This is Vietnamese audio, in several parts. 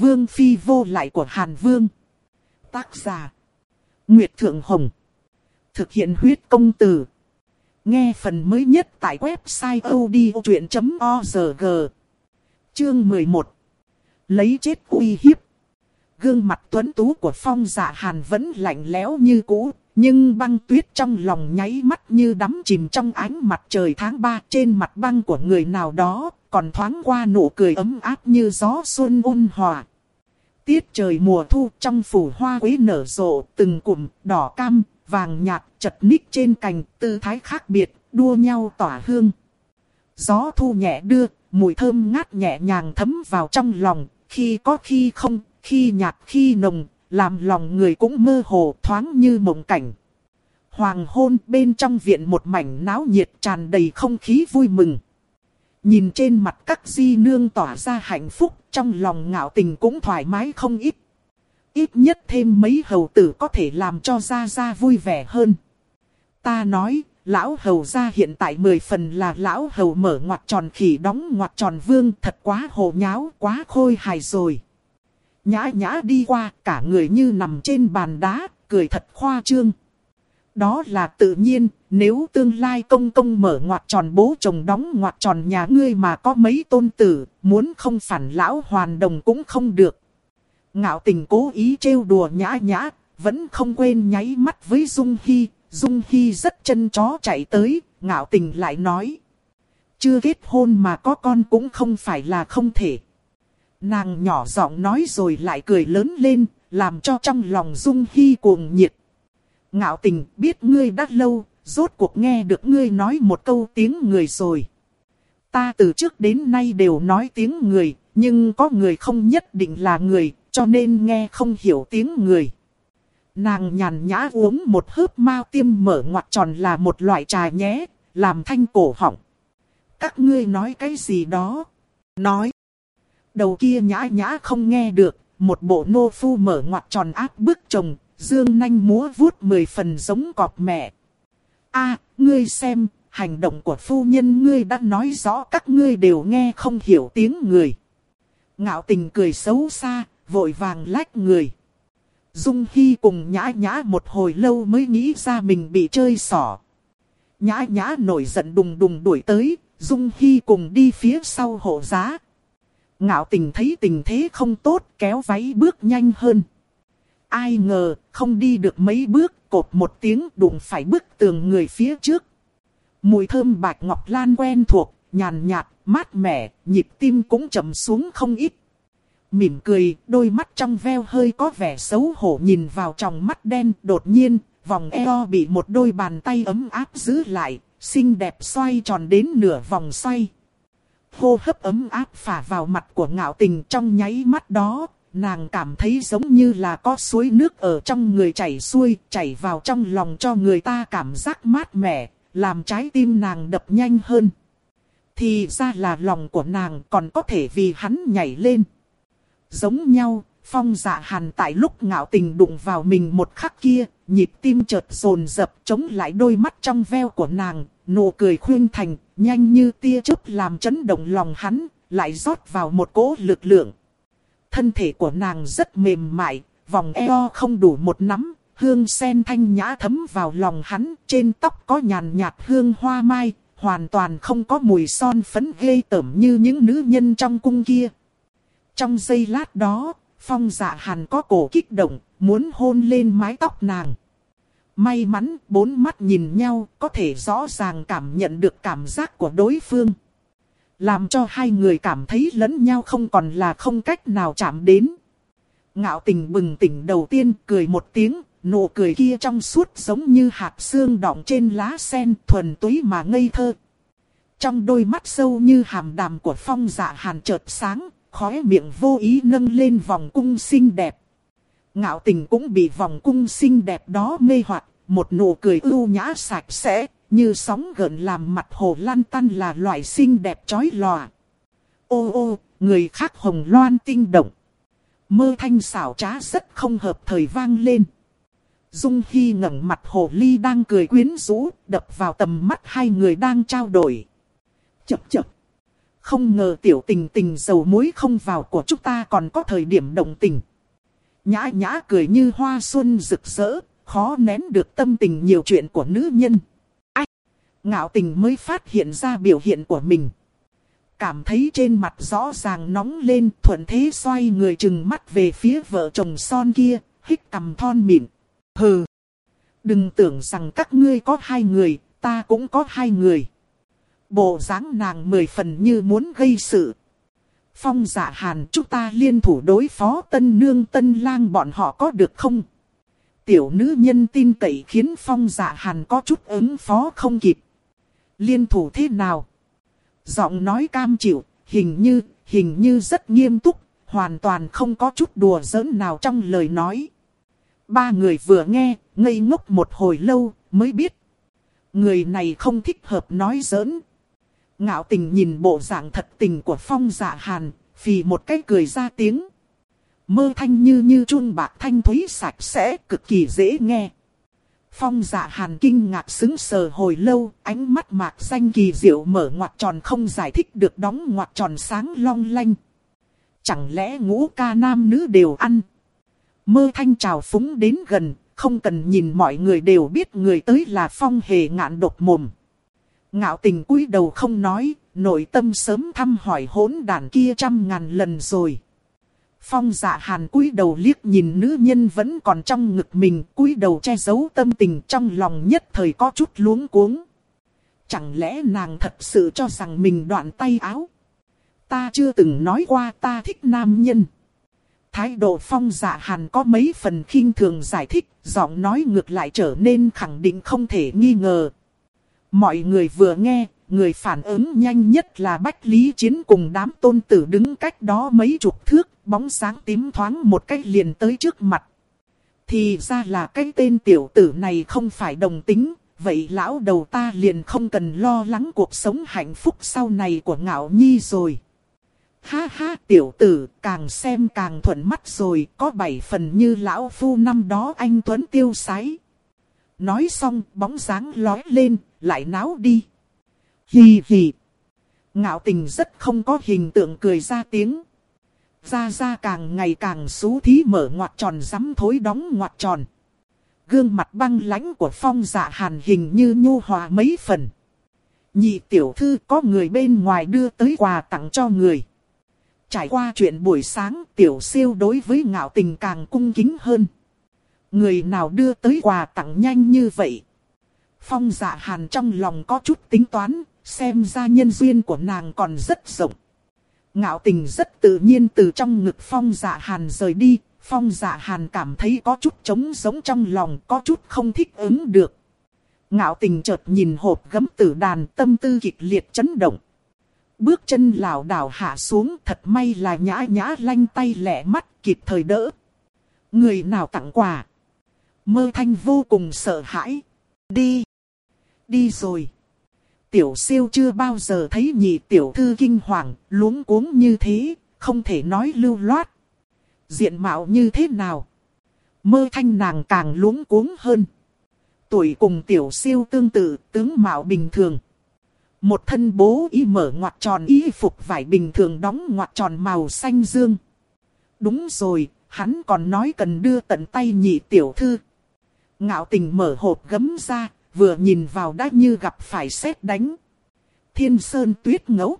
Vương Phi vô lại của Hàn Vương. Tác giả. Nguyệt Thượng Hồng. Thực hiện huyết công từ. Nghe phần mới nhất tại website odchuyện.org. Chương 11. Lấy chết uy hiếp. Gương mặt tuấn tú của phong dạ hàn vẫn lạnh lẽo như cũ. Nhưng băng tuyết trong lòng nháy mắt như đắm chìm trong ánh mặt trời tháng 3 trên mặt băng của người nào đó, còn thoáng qua nụ cười ấm áp như gió xuân ôn hòa. Tiết trời mùa thu trong phủ hoa quế nở rộ, từng cụm đỏ cam, vàng nhạt, chật ních trên cành, tư thái khác biệt, đua nhau tỏa hương. Gió thu nhẹ đưa, mùi thơm ngát nhẹ nhàng thấm vào trong lòng, khi có khi không, khi nhạt khi nồng, làm lòng người cũng mơ hồ thoáng như mộng cảnh. Hoàng hôn bên trong viện một mảnh náo nhiệt tràn đầy không khí vui mừng. Nhìn trên mặt các di nương tỏa ra hạnh phúc, trong lòng ngạo tình cũng thoải mái không ít. Ít nhất thêm mấy hầu tử có thể làm cho Gia Gia vui vẻ hơn. Ta nói, lão hầu gia hiện tại mười phần là lão hầu mở ngoặt tròn khỉ đóng ngoặt tròn vương thật quá hồ nháo, quá khôi hài rồi. Nhã nhã đi qua, cả người như nằm trên bàn đá, cười thật khoa trương. Đó là tự nhiên, nếu tương lai công công mở ngoặt tròn bố chồng đóng ngoặt tròn nhà ngươi mà có mấy tôn tử, muốn không phản lão hoàn đồng cũng không được. Ngạo tình cố ý trêu đùa nhã nhã, vẫn không quên nháy mắt với Dung Hy. Dung Hy rất chân chó chạy tới, ngạo tình lại nói. Chưa kết hôn mà có con cũng không phải là không thể. Nàng nhỏ giọng nói rồi lại cười lớn lên, làm cho trong lòng Dung Hy cuồng nhiệt. Ngạo tình biết ngươi đã lâu, rốt cuộc nghe được ngươi nói một câu tiếng người rồi. Ta từ trước đến nay đều nói tiếng người, nhưng có người không nhất định là người, cho nên nghe không hiểu tiếng người. Nàng nhàn nhã uống một hớp mao tiêm mở ngoặt tròn là một loại trà nhé, làm thanh cổ họng. Các ngươi nói cái gì đó? Nói. Đầu kia nhã nhã không nghe được, một bộ nô phu mở ngoặt tròn áp bức chồng, dương nanh múa vuốt mười phần giống cọp mẹ. a ngươi xem, hành động của phu nhân ngươi đã nói rõ các ngươi đều nghe không hiểu tiếng người. Ngạo tình cười xấu xa, vội vàng lách người. Dung Hy cùng nhã nhã một hồi lâu mới nghĩ ra mình bị chơi xỏ. Nhã nhã nổi giận đùng đùng đuổi tới, Dung Hy cùng đi phía sau hộ giá. Ngạo tình thấy tình thế không tốt kéo váy bước nhanh hơn. Ai ngờ không đi được mấy bước cột một tiếng đụng phải bức tường người phía trước. Mùi thơm bạch ngọc lan quen thuộc, nhàn nhạt, mát mẻ, nhịp tim cũng chậm xuống không ít. Mỉm cười, đôi mắt trong veo hơi có vẻ xấu hổ nhìn vào trong mắt đen. Đột nhiên, vòng eo bị một đôi bàn tay ấm áp giữ lại, xinh đẹp xoay tròn đến nửa vòng xoay. Hô hấp ấm áp phả vào mặt của ngạo tình trong nháy mắt đó, nàng cảm thấy giống như là có suối nước ở trong người chảy xuôi, chảy vào trong lòng cho người ta cảm giác mát mẻ, làm trái tim nàng đập nhanh hơn. Thì ra là lòng của nàng còn có thể vì hắn nhảy lên. Giống nhau, phong dạ hàn tại lúc ngạo tình đụng vào mình một khắc kia, nhịp tim chợt rồn rập chống lại đôi mắt trong veo của nàng, nụ cười khuyên thành, nhanh như tia chớp làm chấn động lòng hắn, lại rót vào một cỗ lực lượng. Thân thể của nàng rất mềm mại, vòng eo không đủ một nắm, hương sen thanh nhã thấm vào lòng hắn, trên tóc có nhàn nhạt hương hoa mai, hoàn toàn không có mùi son phấn ghê tởm như những nữ nhân trong cung kia. Trong giây lát đó, phong dạ hàn có cổ kích động, muốn hôn lên mái tóc nàng. May mắn, bốn mắt nhìn nhau, có thể rõ ràng cảm nhận được cảm giác của đối phương. Làm cho hai người cảm thấy lẫn nhau không còn là không cách nào chạm đến. Ngạo tình bừng tỉnh đầu tiên cười một tiếng, nụ cười kia trong suốt giống như hạt xương đọng trên lá sen thuần túy mà ngây thơ. Trong đôi mắt sâu như hàm đàm của phong dạ hàn chợt sáng, khóe miệng vô ý nâng lên vòng cung xinh đẹp. Ngạo tình cũng bị vòng cung xinh đẹp đó mê hoặc, một nụ cười ưu nhã sạch sẽ, như sóng gợn làm mặt hồ lan tăn là loại xinh đẹp chói lòa. Ô ô, người khác hồng loan tinh động. Mơ thanh xảo trá rất không hợp thời vang lên. Dung Hy ngẩng mặt hồ ly đang cười quyến rũ, đập vào tầm mắt hai người đang trao đổi. Chập chập. Không ngờ tiểu tình tình dầu muối không vào của chúng ta còn có thời điểm động tình. Nhã nhã cười như hoa xuân rực rỡ, khó nén được tâm tình nhiều chuyện của nữ nhân. Ách! Ngạo tình mới phát hiện ra biểu hiện của mình. Cảm thấy trên mặt rõ ràng nóng lên thuận thế xoay người chừng mắt về phía vợ chồng son kia, hít cầm thon mịn. Hừ! Đừng tưởng rằng các ngươi có hai người, ta cũng có hai người. Bộ dáng nàng mười phần như muốn gây sự. Phong giả hàn chúng ta liên thủ đối phó tân nương tân lang bọn họ có được không? Tiểu nữ nhân tin cậy khiến phong giả hàn có chút ứng phó không kịp. Liên thủ thế nào? Giọng nói cam chịu, hình như, hình như rất nghiêm túc, hoàn toàn không có chút đùa giỡn nào trong lời nói. Ba người vừa nghe, ngây ngốc một hồi lâu, mới biết. Người này không thích hợp nói giỡn. Ngạo tình nhìn bộ dạng thật tình của phong dạ hàn, vì một cái cười ra tiếng. Mơ thanh như như chun bạc thanh thúy sạch sẽ, cực kỳ dễ nghe. Phong dạ hàn kinh ngạc xứng sờ hồi lâu, ánh mắt mạc xanh kỳ diệu mở ngoặt tròn không giải thích được đóng ngoặt tròn sáng long lanh. Chẳng lẽ ngũ ca nam nữ đều ăn? Mơ thanh trào phúng đến gần, không cần nhìn mọi người đều biết người tới là phong hề ngạn độc mồm. Ngạo tình cúi đầu không nói, nội tâm sớm thăm hỏi hỗn đàn kia trăm ngàn lần rồi. Phong dạ hàn cúi đầu liếc nhìn nữ nhân vẫn còn trong ngực mình, cúi đầu che giấu tâm tình trong lòng nhất thời có chút luống cuống. Chẳng lẽ nàng thật sự cho rằng mình đoạn tay áo? Ta chưa từng nói qua ta thích nam nhân. Thái độ phong dạ hàn có mấy phần khinh thường giải thích, giọng nói ngược lại trở nên khẳng định không thể nghi ngờ. Mọi người vừa nghe, người phản ứng nhanh nhất là Bách Lý Chiến cùng đám tôn tử đứng cách đó mấy chục thước, bóng sáng tím thoáng một cách liền tới trước mặt. Thì ra là cái tên tiểu tử này không phải đồng tính, vậy lão đầu ta liền không cần lo lắng cuộc sống hạnh phúc sau này của ngạo nhi rồi. Ha ha tiểu tử, càng xem càng thuận mắt rồi, có bảy phần như lão phu năm đó anh Tuấn tiêu sái. Nói xong, bóng dáng lói lên, lại náo đi. Hì hì. Ngạo tình rất không có hình tượng cười ra tiếng. Ra ra càng ngày càng xú thí mở ngoặt tròn rắm thối đóng ngoặt tròn. Gương mặt băng lãnh của phong dạ hàn hình như nhu hòa mấy phần. Nhị tiểu thư có người bên ngoài đưa tới quà tặng cho người. Trải qua chuyện buổi sáng, tiểu siêu đối với ngạo tình càng cung kính hơn. Người nào đưa tới quà tặng nhanh như vậy? Phong dạ hàn trong lòng có chút tính toán, xem ra nhân duyên của nàng còn rất rộng. Ngạo tình rất tự nhiên từ trong ngực phong dạ hàn rời đi, phong dạ hàn cảm thấy có chút trống giống trong lòng, có chút không thích ứng được. Ngạo tình chợt nhìn hộp gấm tử đàn tâm tư kịch liệt chấn động. Bước chân lảo đảo hạ xuống thật may là nhã nhã lanh tay lẻ mắt kịp thời đỡ. Người nào tặng quà? Mơ thanh vô cùng sợ hãi. Đi. Đi rồi. Tiểu siêu chưa bao giờ thấy nhị tiểu thư kinh hoàng, luống cuống như thế, không thể nói lưu loát. Diện mạo như thế nào? Mơ thanh nàng càng luống cuống hơn. Tuổi cùng tiểu siêu tương tự, tướng mạo bình thường. Một thân bố y mở ngoặt tròn y phục vải bình thường đóng ngoặt tròn màu xanh dương. Đúng rồi, hắn còn nói cần đưa tận tay nhị tiểu thư. Ngạo tình mở hộp gấm ra, vừa nhìn vào đã như gặp phải sét đánh. Thiên sơn tuyết ngấu.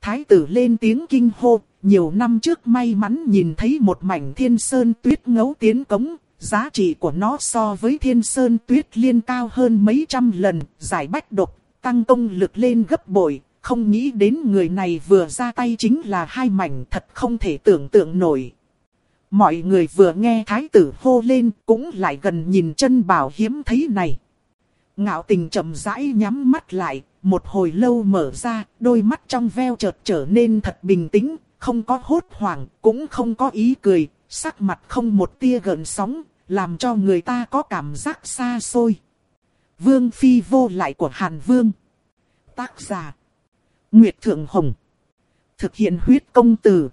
Thái tử lên tiếng kinh hô, nhiều năm trước may mắn nhìn thấy một mảnh thiên sơn tuyết ngấu tiến cống, giá trị của nó so với thiên sơn tuyết liên cao hơn mấy trăm lần, giải bách độc, tăng công lực lên gấp bội, không nghĩ đến người này vừa ra tay chính là hai mảnh thật không thể tưởng tượng nổi. Mọi người vừa nghe thái tử hô lên cũng lại gần nhìn chân bảo hiếm thấy này. Ngạo tình chậm rãi nhắm mắt lại, một hồi lâu mở ra, đôi mắt trong veo chợt trở nên thật bình tĩnh, không có hốt hoảng, cũng không có ý cười, sắc mặt không một tia gợn sóng, làm cho người ta có cảm giác xa xôi. Vương Phi vô lại của Hàn Vương. Tác giả. Nguyệt Thượng Hồng. Thực hiện huyết công từ.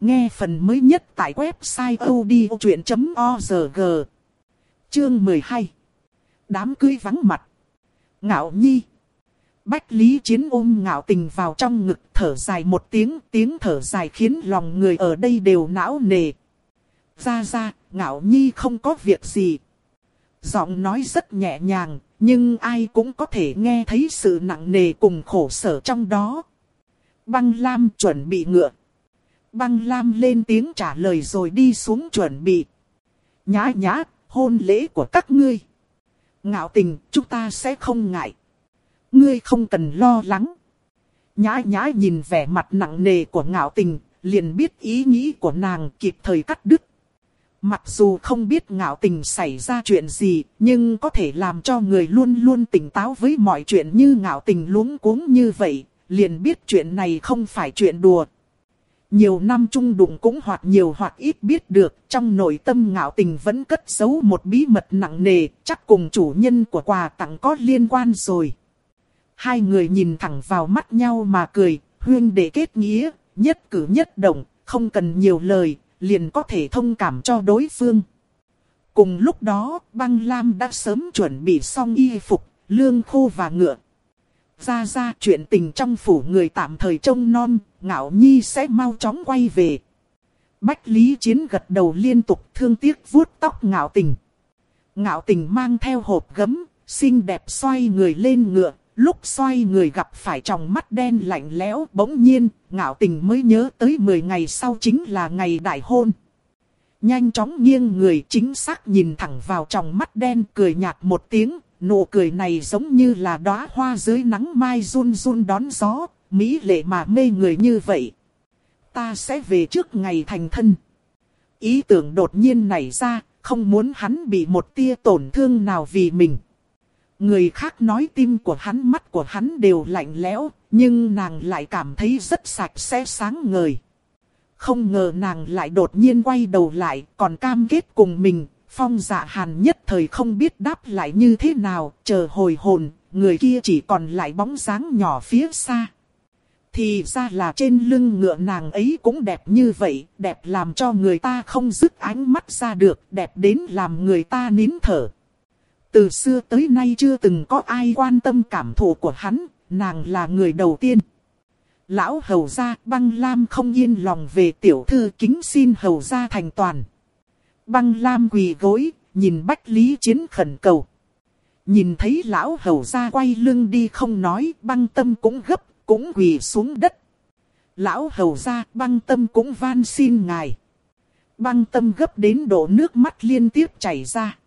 Nghe phần mới nhất tại website odchuyện.org. Chương 12. Đám cưới vắng mặt. Ngạo Nhi. Bách Lý Chiến ôm ngạo tình vào trong ngực thở dài một tiếng, tiếng thở dài khiến lòng người ở đây đều não nề. Ra ra, ngạo nhi không có việc gì. Giọng nói rất nhẹ nhàng, nhưng ai cũng có thể nghe thấy sự nặng nề cùng khổ sở trong đó. Băng Lam chuẩn bị ngựa. Băng Lam lên tiếng trả lời rồi đi xuống chuẩn bị. Nhã nhã, hôn lễ của các ngươi. Ngạo tình, chúng ta sẽ không ngại. Ngươi không cần lo lắng. Nhã nhã nhìn vẻ mặt nặng nề của ngạo tình, liền biết ý nghĩ của nàng kịp thời cắt đứt. Mặc dù không biết ngạo tình xảy ra chuyện gì, nhưng có thể làm cho người luôn luôn tỉnh táo với mọi chuyện như ngạo tình luống cuống như vậy, liền biết chuyện này không phải chuyện đùa. Nhiều năm chung đụng cũng hoặc nhiều hoặc ít biết được, trong nội tâm ngạo tình vẫn cất giấu một bí mật nặng nề, chắc cùng chủ nhân của quà tặng có liên quan rồi. Hai người nhìn thẳng vào mắt nhau mà cười, huyên để kết nghĩa, nhất cử nhất động, không cần nhiều lời, liền có thể thông cảm cho đối phương. Cùng lúc đó, băng lam đã sớm chuẩn bị xong y phục, lương khô và ngựa. Ra ra chuyện tình trong phủ người tạm thời trông non, ngạo nhi sẽ mau chóng quay về. Bách Lý Chiến gật đầu liên tục thương tiếc vuốt tóc ngạo tình. Ngạo tình mang theo hộp gấm, xinh đẹp xoay người lên ngựa, lúc xoay người gặp phải tròng mắt đen lạnh lẽo bỗng nhiên, ngạo tình mới nhớ tới 10 ngày sau chính là ngày đại hôn. Nhanh chóng nghiêng người chính xác nhìn thẳng vào tròng mắt đen cười nhạt một tiếng, nụ cười này giống như là đóa hoa dưới nắng mai run run đón gió, mỹ lệ mà mê người như vậy. Ta sẽ về trước ngày thành thân. Ý tưởng đột nhiên nảy ra, không muốn hắn bị một tia tổn thương nào vì mình. Người khác nói tim của hắn mắt của hắn đều lạnh lẽo, nhưng nàng lại cảm thấy rất sạch sẽ sáng ngời. Không ngờ nàng lại đột nhiên quay đầu lại, còn cam kết cùng mình, phong dạ hàn nhất thời không biết đáp lại như thế nào, chờ hồi hồn, người kia chỉ còn lại bóng dáng nhỏ phía xa. Thì ra là trên lưng ngựa nàng ấy cũng đẹp như vậy, đẹp làm cho người ta không dứt ánh mắt ra được, đẹp đến làm người ta nín thở. Từ xưa tới nay chưa từng có ai quan tâm cảm thụ của hắn, nàng là người đầu tiên. Lão hầu gia băng lam không yên lòng về tiểu thư kính xin hầu gia thành toàn. Băng lam quỳ gối, nhìn bách lý chiến khẩn cầu. Nhìn thấy lão hầu gia quay lưng đi không nói, băng tâm cũng gấp, cũng quỳ xuống đất. Lão hầu gia băng tâm cũng van xin ngài. Băng tâm gấp đến độ nước mắt liên tiếp chảy ra.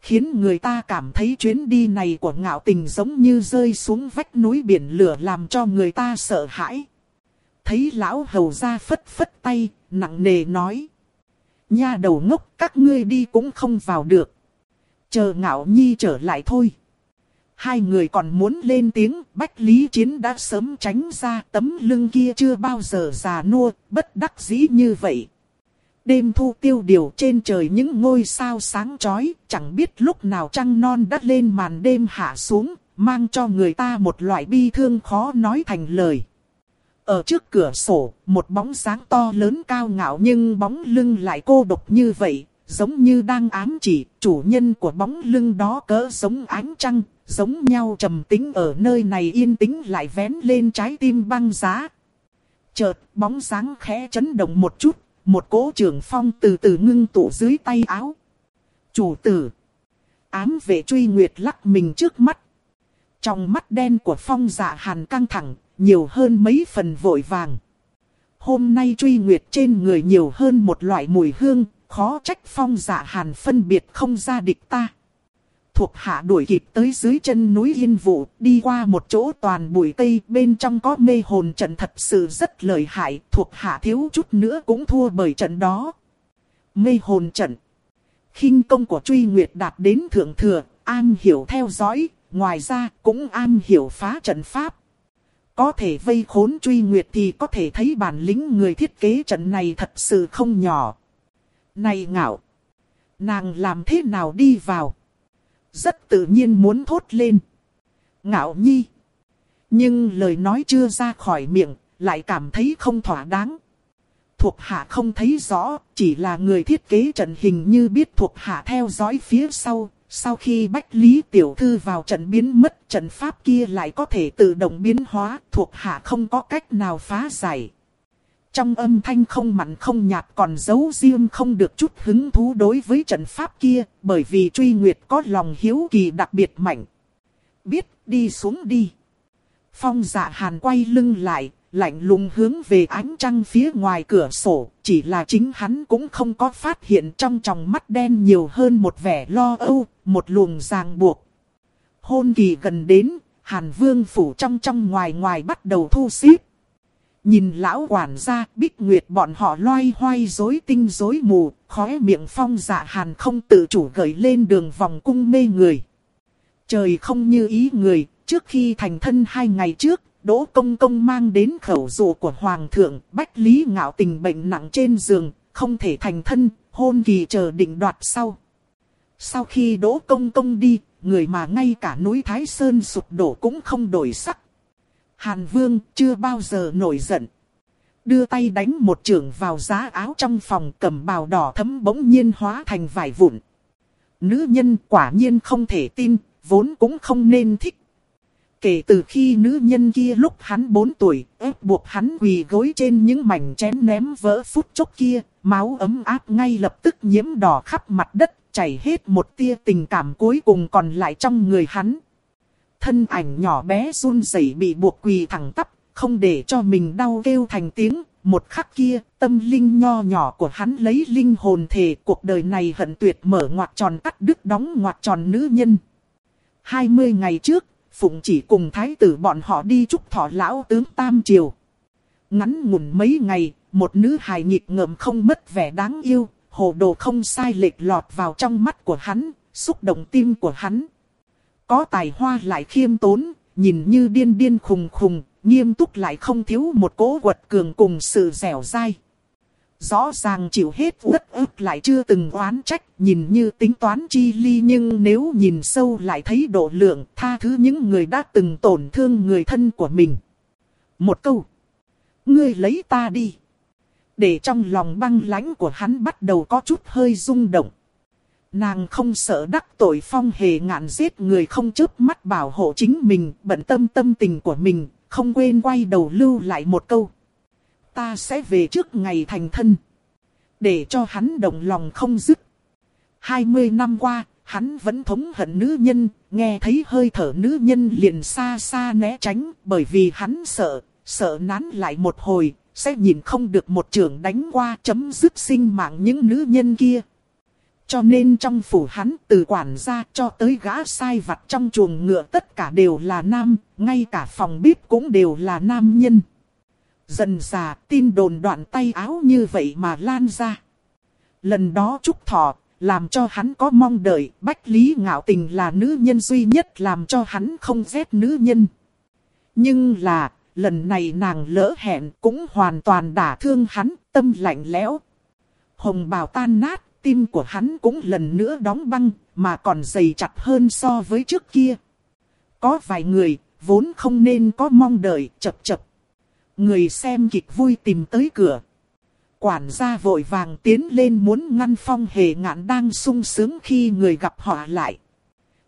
Khiến người ta cảm thấy chuyến đi này của ngạo tình giống như rơi xuống vách núi biển lửa làm cho người ta sợ hãi. Thấy lão hầu ra phất phất tay, nặng nề nói. Nha đầu ngốc các ngươi đi cũng không vào được. Chờ ngạo nhi trở lại thôi. Hai người còn muốn lên tiếng, Bách Lý Chiến đã sớm tránh ra tấm lưng kia chưa bao giờ già nua, bất đắc dĩ như vậy. Đêm thu tiêu điều trên trời những ngôi sao sáng chói, chẳng biết lúc nào trăng non đắt lên màn đêm hạ xuống, mang cho người ta một loại bi thương khó nói thành lời. Ở trước cửa sổ, một bóng sáng to lớn cao ngạo nhưng bóng lưng lại cô độc như vậy, giống như đang ám chỉ chủ nhân của bóng lưng đó cỡ giống ánh trăng, giống nhau trầm tính ở nơi này yên tĩnh lại vén lên trái tim băng giá. Chợt bóng sáng khẽ chấn động một chút, một cỗ trường phong từ từ ngưng tụ dưới tay áo. Chủ tử. Ám vệ truy nguyệt lắc mình trước mắt. Trong mắt đen của phong dạ hàn căng thẳng, nhiều hơn mấy phần vội vàng. Hôm nay truy nguyệt trên người nhiều hơn một loại mùi hương, khó trách phong dạ hàn phân biệt không ra địch ta thuộc hạ đuổi kịp tới dưới chân núi Yên Vũ, đi qua một chỗ toàn bụi cây, bên trong có mê hồn trận thật sự rất lợi hại, thuộc hạ thiếu chút nữa cũng thua bởi trận đó. Mê hồn trận khinh công của truy nguyệt đạt đến thượng thừa, an hiểu theo dõi, ngoài ra cũng an hiểu phá trận pháp. Có thể vây khốn truy nguyệt thì có thể thấy bản lĩnh người thiết kế trận này thật sự không nhỏ. Này ngạo! Nàng làm thế nào đi vào? Rất tự nhiên muốn thốt lên. Ngạo nhi. Nhưng lời nói chưa ra khỏi miệng, lại cảm thấy không thỏa đáng. Thuộc hạ không thấy rõ, chỉ là người thiết kế trận hình như biết thuộc hạ theo dõi phía sau, Sau khi Bách Lý Tiểu Thư vào trận biến mất trận pháp kia lại có thể tự động biến hóa thuộc hạ không có cách nào phá giải. Trong âm thanh không mặn không nhạt còn giấu riêng không được chút hứng thú đối với trận pháp kia bởi vì truy nguyệt có lòng hiếu kỳ đặc biệt mạnh. Biết đi xuống đi. Phong dạ hàn quay lưng lại, lạnh lùng hướng về ánh trăng phía ngoài cửa sổ, chỉ là chính hắn cũng không có phát hiện trong tròng mắt đen nhiều hơn một vẻ lo âu, một luồng ràng buộc. Hôn kỳ gần đến, Hàn Vương phủ trong trong ngoài ngoài bắt đầu thu xếp. Nhìn lão quản gia, bích nguyệt bọn họ loay hoay rối tinh rối mù, khóe miệng phong dạ hàn không tự chủ gợi lên đường vòng cung mê người. Trời không như ý người, trước khi thành thân hai ngày trước, Đỗ Công Công mang đến khẩu dụ của Hoàng thượng, Bách Lý ngạo tình bệnh nặng trên giường, không thể thành thân, hôn kỳ chờ định đoạt sau. Sau khi Đỗ Công Công đi, người mà ngay cả núi Thái Sơn sụp đổ cũng không đổi sắc. Hàn Vương chưa bao giờ nổi giận. Đưa tay đánh một trường vào giá áo trong phòng cầm bào đỏ thấm bỗng nhiên hóa thành vải vụn. Nữ nhân quả nhiên không thể tin, vốn cũng không nên thích. Kể từ khi nữ nhân kia lúc hắn 4 tuổi, ép buộc hắn quỳ gối trên những mảnh chén ném vỡ phút chốc kia, máu ấm áp ngay lập tức nhiễm đỏ khắp mặt đất, chảy hết một tia tình cảm cuối cùng còn lại trong người hắn. Thân ảnh nhỏ bé run rẩy bị buộc quỳ thẳng tắp, không để cho mình đau kêu thành tiếng. Một khắc kia, tâm linh nho nhỏ của hắn lấy linh hồn thể cuộc đời này hận tuyệt mở ngoặt tròn cắt đứt đóng ngoặt tròn nữ nhân. 20 ngày trước, Phụng chỉ cùng thái tử bọn họ đi chúc thọ lão tướng Tam Triều. Ngắn ngủn mấy ngày, một nữ hài nhịp ngợm không mất vẻ đáng yêu, hồ đồ không sai lệch lọt vào trong mắt của hắn, xúc động tim của hắn. Có tài hoa lại khiêm tốn, nhìn như điên điên khùng khùng, nghiêm túc lại không thiếu một cố quật cường cùng sự dẻo dai. Rõ ràng chịu hết uất ức lại chưa từng oán trách, nhìn như tính toán chi ly nhưng nếu nhìn sâu lại thấy độ lượng tha thứ những người đã từng tổn thương người thân của mình. Một câu. Ngươi lấy ta đi. Để trong lòng băng lãnh của hắn bắt đầu có chút hơi rung động. Nàng không sợ đắc tội phong hề ngạn giết người không chớp mắt bảo hộ chính mình, bận tâm tâm tình của mình, không quên quay đầu lưu lại một câu ta sẽ về trước ngày thành thân. Để cho hắn động lòng không dứt. 20 năm qua, hắn vẫn thống hận nữ nhân, nghe thấy hơi thở nữ nhân liền xa xa né tránh, bởi vì hắn sợ, sợ nán lại một hồi, sẽ nhìn không được một trường đánh qua chấm dứt sinh mạng những nữ nhân kia. Cho nên trong phủ hắn từ quản gia cho tới gã sai vặt trong chuồng ngựa tất cả đều là nam, ngay cả phòng bếp cũng đều là nam nhân. Dần già tin đồn đoạn tay áo như vậy mà lan ra. Lần đó Trúc Thọ, làm cho hắn có mong đợi, Bách Lý Ngạo Tình là nữ nhân duy nhất làm cho hắn không ghét nữ nhân. Nhưng là, lần này nàng lỡ hẹn cũng hoàn toàn đả thương hắn, tâm lạnh lẽo. Hồng bào tan nát, tim của hắn cũng lần nữa đóng băng, mà còn dày chặt hơn so với trước kia. Có vài người, vốn không nên có mong đợi, chập chập Người xem kịch vui tìm tới cửa. Quản gia vội vàng tiến lên muốn ngăn phong hề ngạn đang sung sướng khi người gặp họ lại.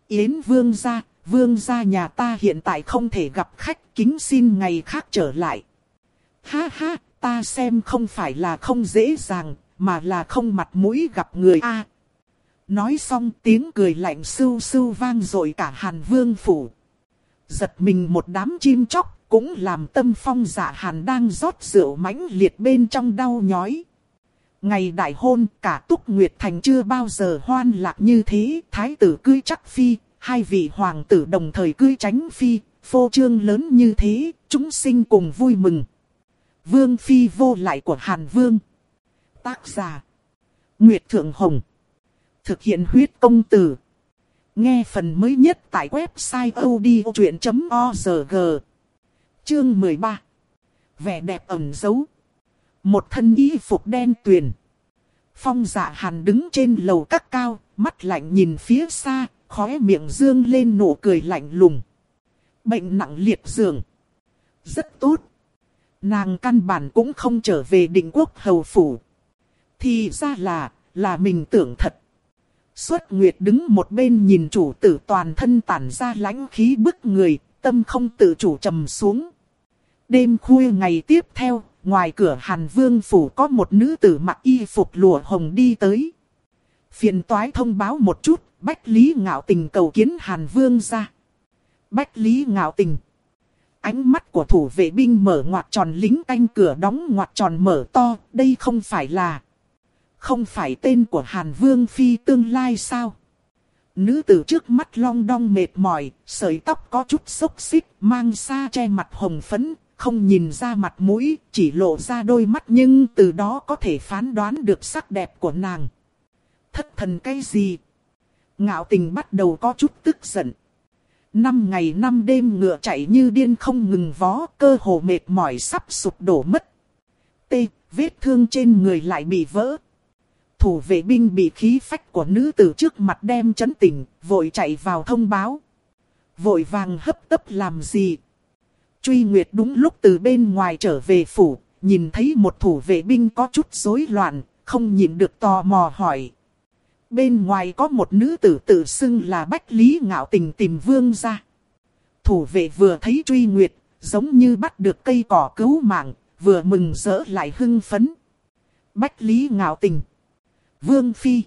Yến vương gia, vương gia nhà ta hiện tại không thể gặp khách kính xin ngày khác trở lại. Ha ha, ta xem không phải là không dễ dàng, mà là không mặt mũi gặp người a. nói xong tiếng cười lạnh sưu sưu vang rồi cả hàn vương phủ. Giật mình một đám chim chóc, cũng làm tâm phong dạ hàn đang rót rượu mãnh liệt bên trong đau nhói. Ngày đại hôn cả Túc Nguyệt Thành chưa bao giờ hoan lạc như thế, thái tử cưới chắc phi, hai vị hoàng tử đồng thời cưới tránh phi, phô trương lớn như thế, chúng sinh cùng vui mừng. Vương phi vô lại của Hàn Vương. Tác giả. Nguyệt Thượng Hồng. Thực hiện huyết công từ. Nghe phần mới nhất tại website odchuyện.org. Chương 13 Vẻ đẹp ẩn giấu Một thân y phục đen tuyền Phong dạ hàn đứng trên lầu các cao, mắt lạnh nhìn phía xa, khóe miệng dương lên nụ cười lạnh lùng. Bệnh nặng liệt giường. Rất tốt. Nàng căn bản cũng không trở về định quốc hầu phủ. Thì ra là, là mình tưởng thật. Xuất Nguyệt đứng một bên nhìn chủ tử toàn thân tản ra lãnh khí bức người, tâm không tự chủ trầm xuống. Đêm khuya ngày tiếp theo, ngoài cửa Hàn Vương Phủ có một nữ tử mặc y phục lụa hồng đi tới. Phiền toái thông báo một chút, Bách Lý Ngạo Tình cầu kiến Hàn Vương ra. Bách Lý Ngạo Tình. Ánh mắt của thủ vệ binh mở ngoặt tròn lính canh cửa đóng ngoặt tròn mở to, đây không phải là... Không phải tên của Hàn Vương Phi tương lai sao? Nữ tử trước mắt long đong mệt mỏi, sợi tóc có chút xốc xích, mang xa che mặt hồng phấn, không nhìn ra mặt mũi, chỉ lộ ra đôi mắt nhưng từ đó có thể phán đoán được sắc đẹp của nàng. Thất thần cái gì? Ngạo tình bắt đầu có chút tức giận. Năm ngày năm đêm ngựa chạy như điên không ngừng vó, cơ hồ mệt mỏi sắp sụp đổ mất. T, vết thương trên người lại bị vỡ. Thủ vệ binh bị khí phách của nữ tử trước mặt đem chấn tỉnh, vội chạy vào thông báo. Vội vàng hấp tấp làm gì? Truy Nguyệt đúng lúc từ bên ngoài trở về phủ, nhìn thấy một thủ vệ binh có chút rối loạn, không nhìn được tò mò hỏi. Bên ngoài có một nữ tử tự xưng là Bách Lý Ngạo Tình tìm vương ra. Thủ vệ vừa thấy Truy Nguyệt, giống như bắt được cây cỏ cứu mạng, vừa mừng rỡ lại hưng phấn. Bách Lý Ngạo Tình Vương Phi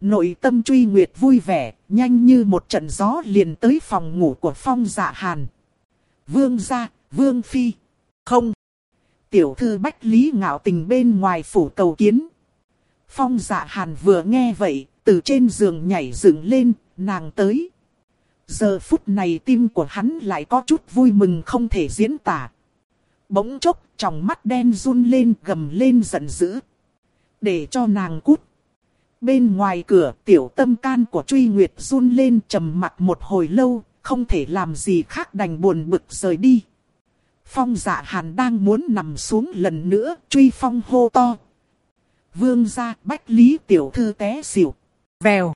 Nội tâm Truy Nguyệt vui vẻ, nhanh như một trận gió liền tới phòng ngủ của Phong Dạ Hàn. Vương gia, Vương Phi. Không. Tiểu thư Bách Lý ngạo tình bên ngoài phủ cầu kiến. Phong dạ hàn vừa nghe vậy, từ trên giường nhảy dựng lên, nàng tới. Giờ phút này tim của hắn lại có chút vui mừng không thể diễn tả. Bỗng chốc, trong mắt đen run lên gầm lên giận dữ. Để cho nàng cút. Bên ngoài cửa, tiểu tâm can của truy nguyệt run lên trầm mặt một hồi lâu, không thể làm gì khác đành buồn bực rời đi. Phong dạ hàn đang muốn nằm xuống lần nữa, truy phong hô to. Vương ra bách lý tiểu thư té xỉu. Vèo.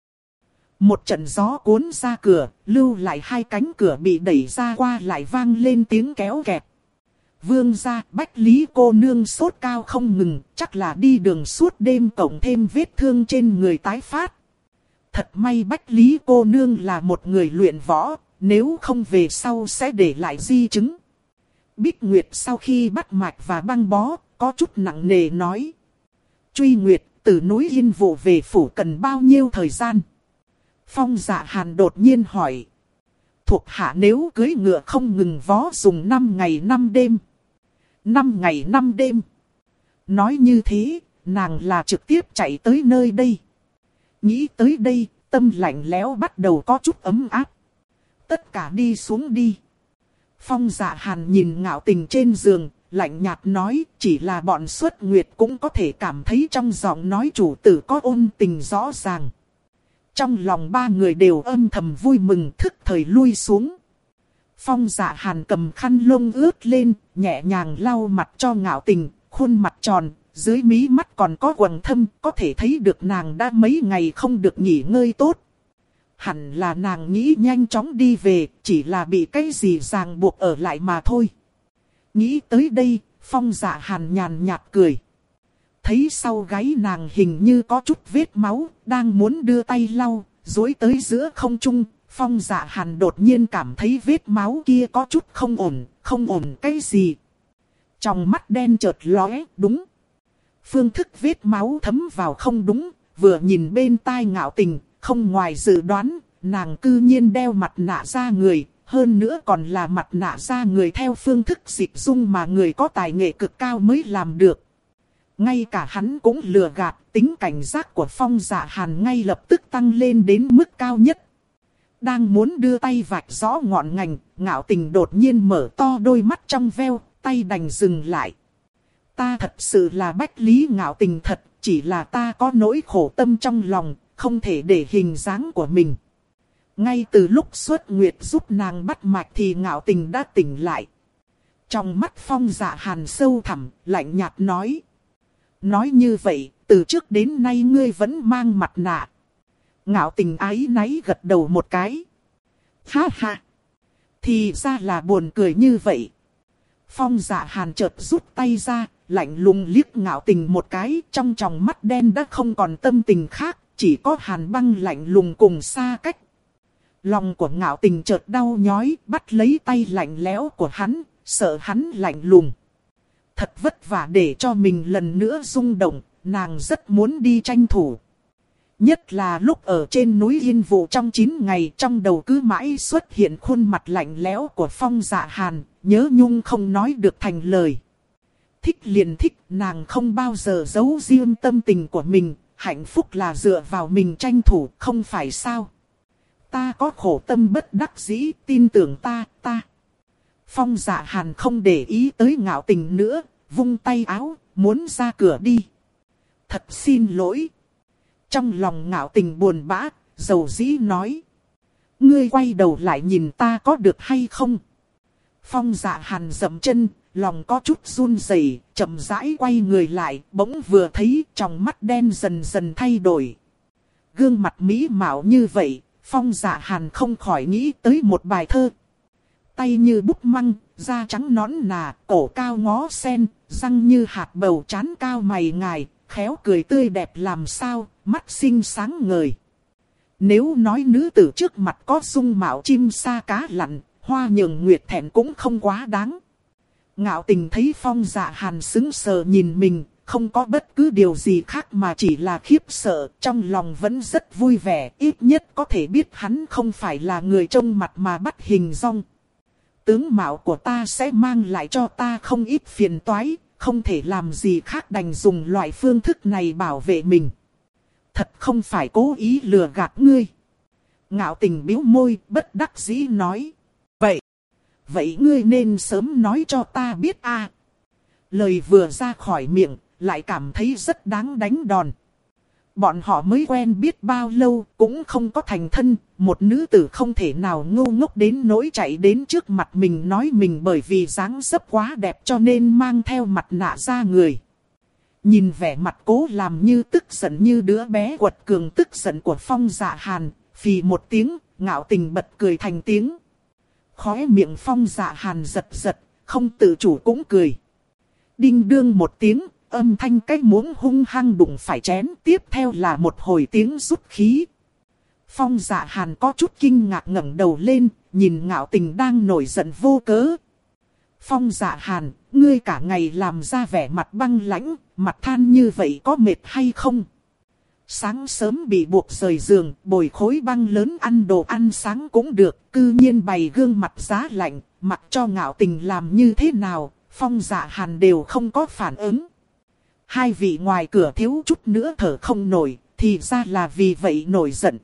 Một trận gió cuốn ra cửa, lưu lại hai cánh cửa bị đẩy ra qua lại vang lên tiếng kéo kẹt. Vương gia bách lý cô nương sốt cao không ngừng, chắc là đi đường suốt đêm cộng thêm vết thương trên người tái phát. Thật may bách lý cô nương là một người luyện võ, nếu không về sau sẽ để lại di chứng. Bích Nguyệt sau khi bắt mạch và băng bó, có chút nặng nề nói. Truy Nguyệt, từ núi Yên Vụ về phủ cần bao nhiêu thời gian? Phong dạ hàn đột nhiên hỏi. Thuộc hạ nếu cưới ngựa không ngừng vó dùng 5 ngày 5 đêm năm ngày năm đêm. Nói như thế, nàng là trực tiếp chạy tới nơi đây. Nghĩ tới đây, tâm lạnh lẽo bắt đầu có chút ấm áp tất cả đi xuống đi. Phong dạ hàn nhìn ngạo tình trên giường, lạnh nhạt nói, chỉ là bọn xuất nguyệt cũng có thể cảm thấy trong giọng nói chủ tử có ôn tình rõ ràng. Trong lòng ba người đều âm thầm vui mừng thức thời lui xuống. Phong dạ hàn cầm khăn lông ướt lên, nhẹ nhàng lau mặt cho ngạo tình, khuôn mặt tròn, dưới mí mắt còn có quầng thâm, có thể thấy được nàng đã mấy ngày không được nghỉ ngơi tốt hẳn là nàng nghĩ nhanh chóng đi về, chỉ là bị cái gì ràng buộc ở lại mà thôi. Nghĩ tới đây, phong dạ hàn nhàn nhạt cười. Thấy sau gáy nàng hình như có chút vết máu, đang muốn đưa tay lau, dối tới giữa không trung. Phong dạ hàn đột nhiên cảm thấy vết máu kia có chút không ổn, không ổn cái gì. Trong mắt đen chợt lóe, đúng. Phương thức vết máu thấm vào không đúng, vừa nhìn bên tai ngạo tình, không ngoài dự đoán, nàng cư nhiên đeo mặt nạ ra người, hơn nữa còn là mặt nạ ra người theo phương thức dịch dung mà người có tài nghệ cực cao mới làm được. Ngay cả hắn cũng lừa gạt, tính cảnh giác của phong dạ hàn ngay lập tức tăng lên đến mức cao nhất. Đang muốn đưa tay vạch rõ ngọn ngành, ngạo tình đột nhiên mở to đôi mắt trong veo, tay đành dừng lại. Ta thật sự là bách lý ngạo tình thật, chỉ là ta có nỗi khổ tâm trong lòng, không thể để hình dáng của mình. Ngay từ lúc xuất nguyệt giúp nàng bắt mạch thì ngạo tình đã tỉnh lại. Trong mắt phong dạ hàn sâu thẳm, lạnh nhạt nói. Nói như vậy, từ trước đến nay ngươi vẫn mang mặt nạ. Ngạo tình ái náy gật đầu một cái. Ha ha! Thì ra là buồn cười như vậy. Phong dạ hàn chợt rút tay ra, lạnh lùng liếc ngạo tình một cái, trong tròng mắt đen đã không còn tâm tình khác, chỉ có hàn băng lạnh lùng cùng xa cách. Lòng của ngạo tình chợt đau nhói, bắt lấy tay lạnh lẽo của hắn, sợ hắn lạnh lùng. Thật vất vả để cho mình lần nữa rung động, nàng rất muốn đi tranh thủ. Nhất là lúc ở trên núi Yên Vụ trong 9 ngày trong đầu cứ mãi xuất hiện khuôn mặt lạnh lẽo của phong dạ hàn, nhớ nhung không nói được thành lời. Thích liền thích, nàng không bao giờ giấu riêng tâm tình của mình, hạnh phúc là dựa vào mình tranh thủ, không phải sao. Ta có khổ tâm bất đắc dĩ, tin tưởng ta, ta. Phong dạ hàn không để ý tới ngạo tình nữa, vung tay áo, muốn ra cửa đi. Thật xin lỗi. Trong lòng ngạo tình buồn bã, dầu dĩ nói. Ngươi quay đầu lại nhìn ta có được hay không? Phong dạ hàn dậm chân, lòng có chút run rẩy, chậm rãi quay người lại, bỗng vừa thấy trong mắt đen dần dần thay đổi. Gương mặt mỹ mạo như vậy, phong dạ hàn không khỏi nghĩ tới một bài thơ. Tay như bút măng, da trắng nõn nà, cổ cao ngó sen, răng như hạt bầu chán cao mày ngài, khéo cười tươi đẹp làm sao, mắt xinh sáng ngời. Nếu nói nữ tử trước mặt có dung mạo chim sa cá lặn, hoa nhường nguyệt thẹn cũng không quá đáng. Ngạo tình thấy phong dạ hàn xứng sờ nhìn mình, không có bất cứ điều gì khác mà chỉ là khiếp sợ, trong lòng vẫn rất vui vẻ, ít nhất có thể biết hắn không phải là người trông mặt mà bắt hình rong. Tướng mạo của ta sẽ mang lại cho ta không ít phiền toái, không thể làm gì khác đành dùng loại phương thức này bảo vệ mình. Thật không phải cố ý lừa gạt ngươi. Ngạo tình biếu môi, bất đắc dĩ nói. Vậy, vậy ngươi nên sớm nói cho ta biết a. Lời vừa ra khỏi miệng, lại cảm thấy rất đáng đánh đòn. Bọn họ mới quen biết bao lâu cũng không có thành thân, một nữ tử không thể nào ngu ngốc đến nỗi chạy đến trước mặt mình nói mình bởi vì dáng dấp quá đẹp cho nên mang theo mặt nạ ra người. Nhìn vẻ mặt cố làm như tức giận như đứa bé quật cường tức giận của phong dạ hàn, phì một tiếng, ngạo tình bật cười thành tiếng. Khóe miệng phong dạ hàn giật giật, không tự chủ cũng cười. Đinh đương một tiếng, âm thanh cái muỗng hung hăng đụng phải chén, tiếp theo là một hồi tiếng rút khí. Phong dạ hàn có chút kinh ngạc ngẩng đầu lên, nhìn ngạo tình đang nổi giận vô cớ. Phong dạ hàn, ngươi cả ngày làm ra vẻ mặt băng lãnh, mặt than như vậy có mệt hay không? Sáng sớm bị buộc rời giường, bồi khối băng lớn ăn đồ ăn sáng cũng được, cư nhiên bày gương mặt giá lạnh, mặc cho ngạo tình làm như thế nào, phong dạ hàn đều không có phản ứng. Hai vị ngoài cửa thiếu chút nữa thở không nổi, thì ra là vì vậy nổi giận.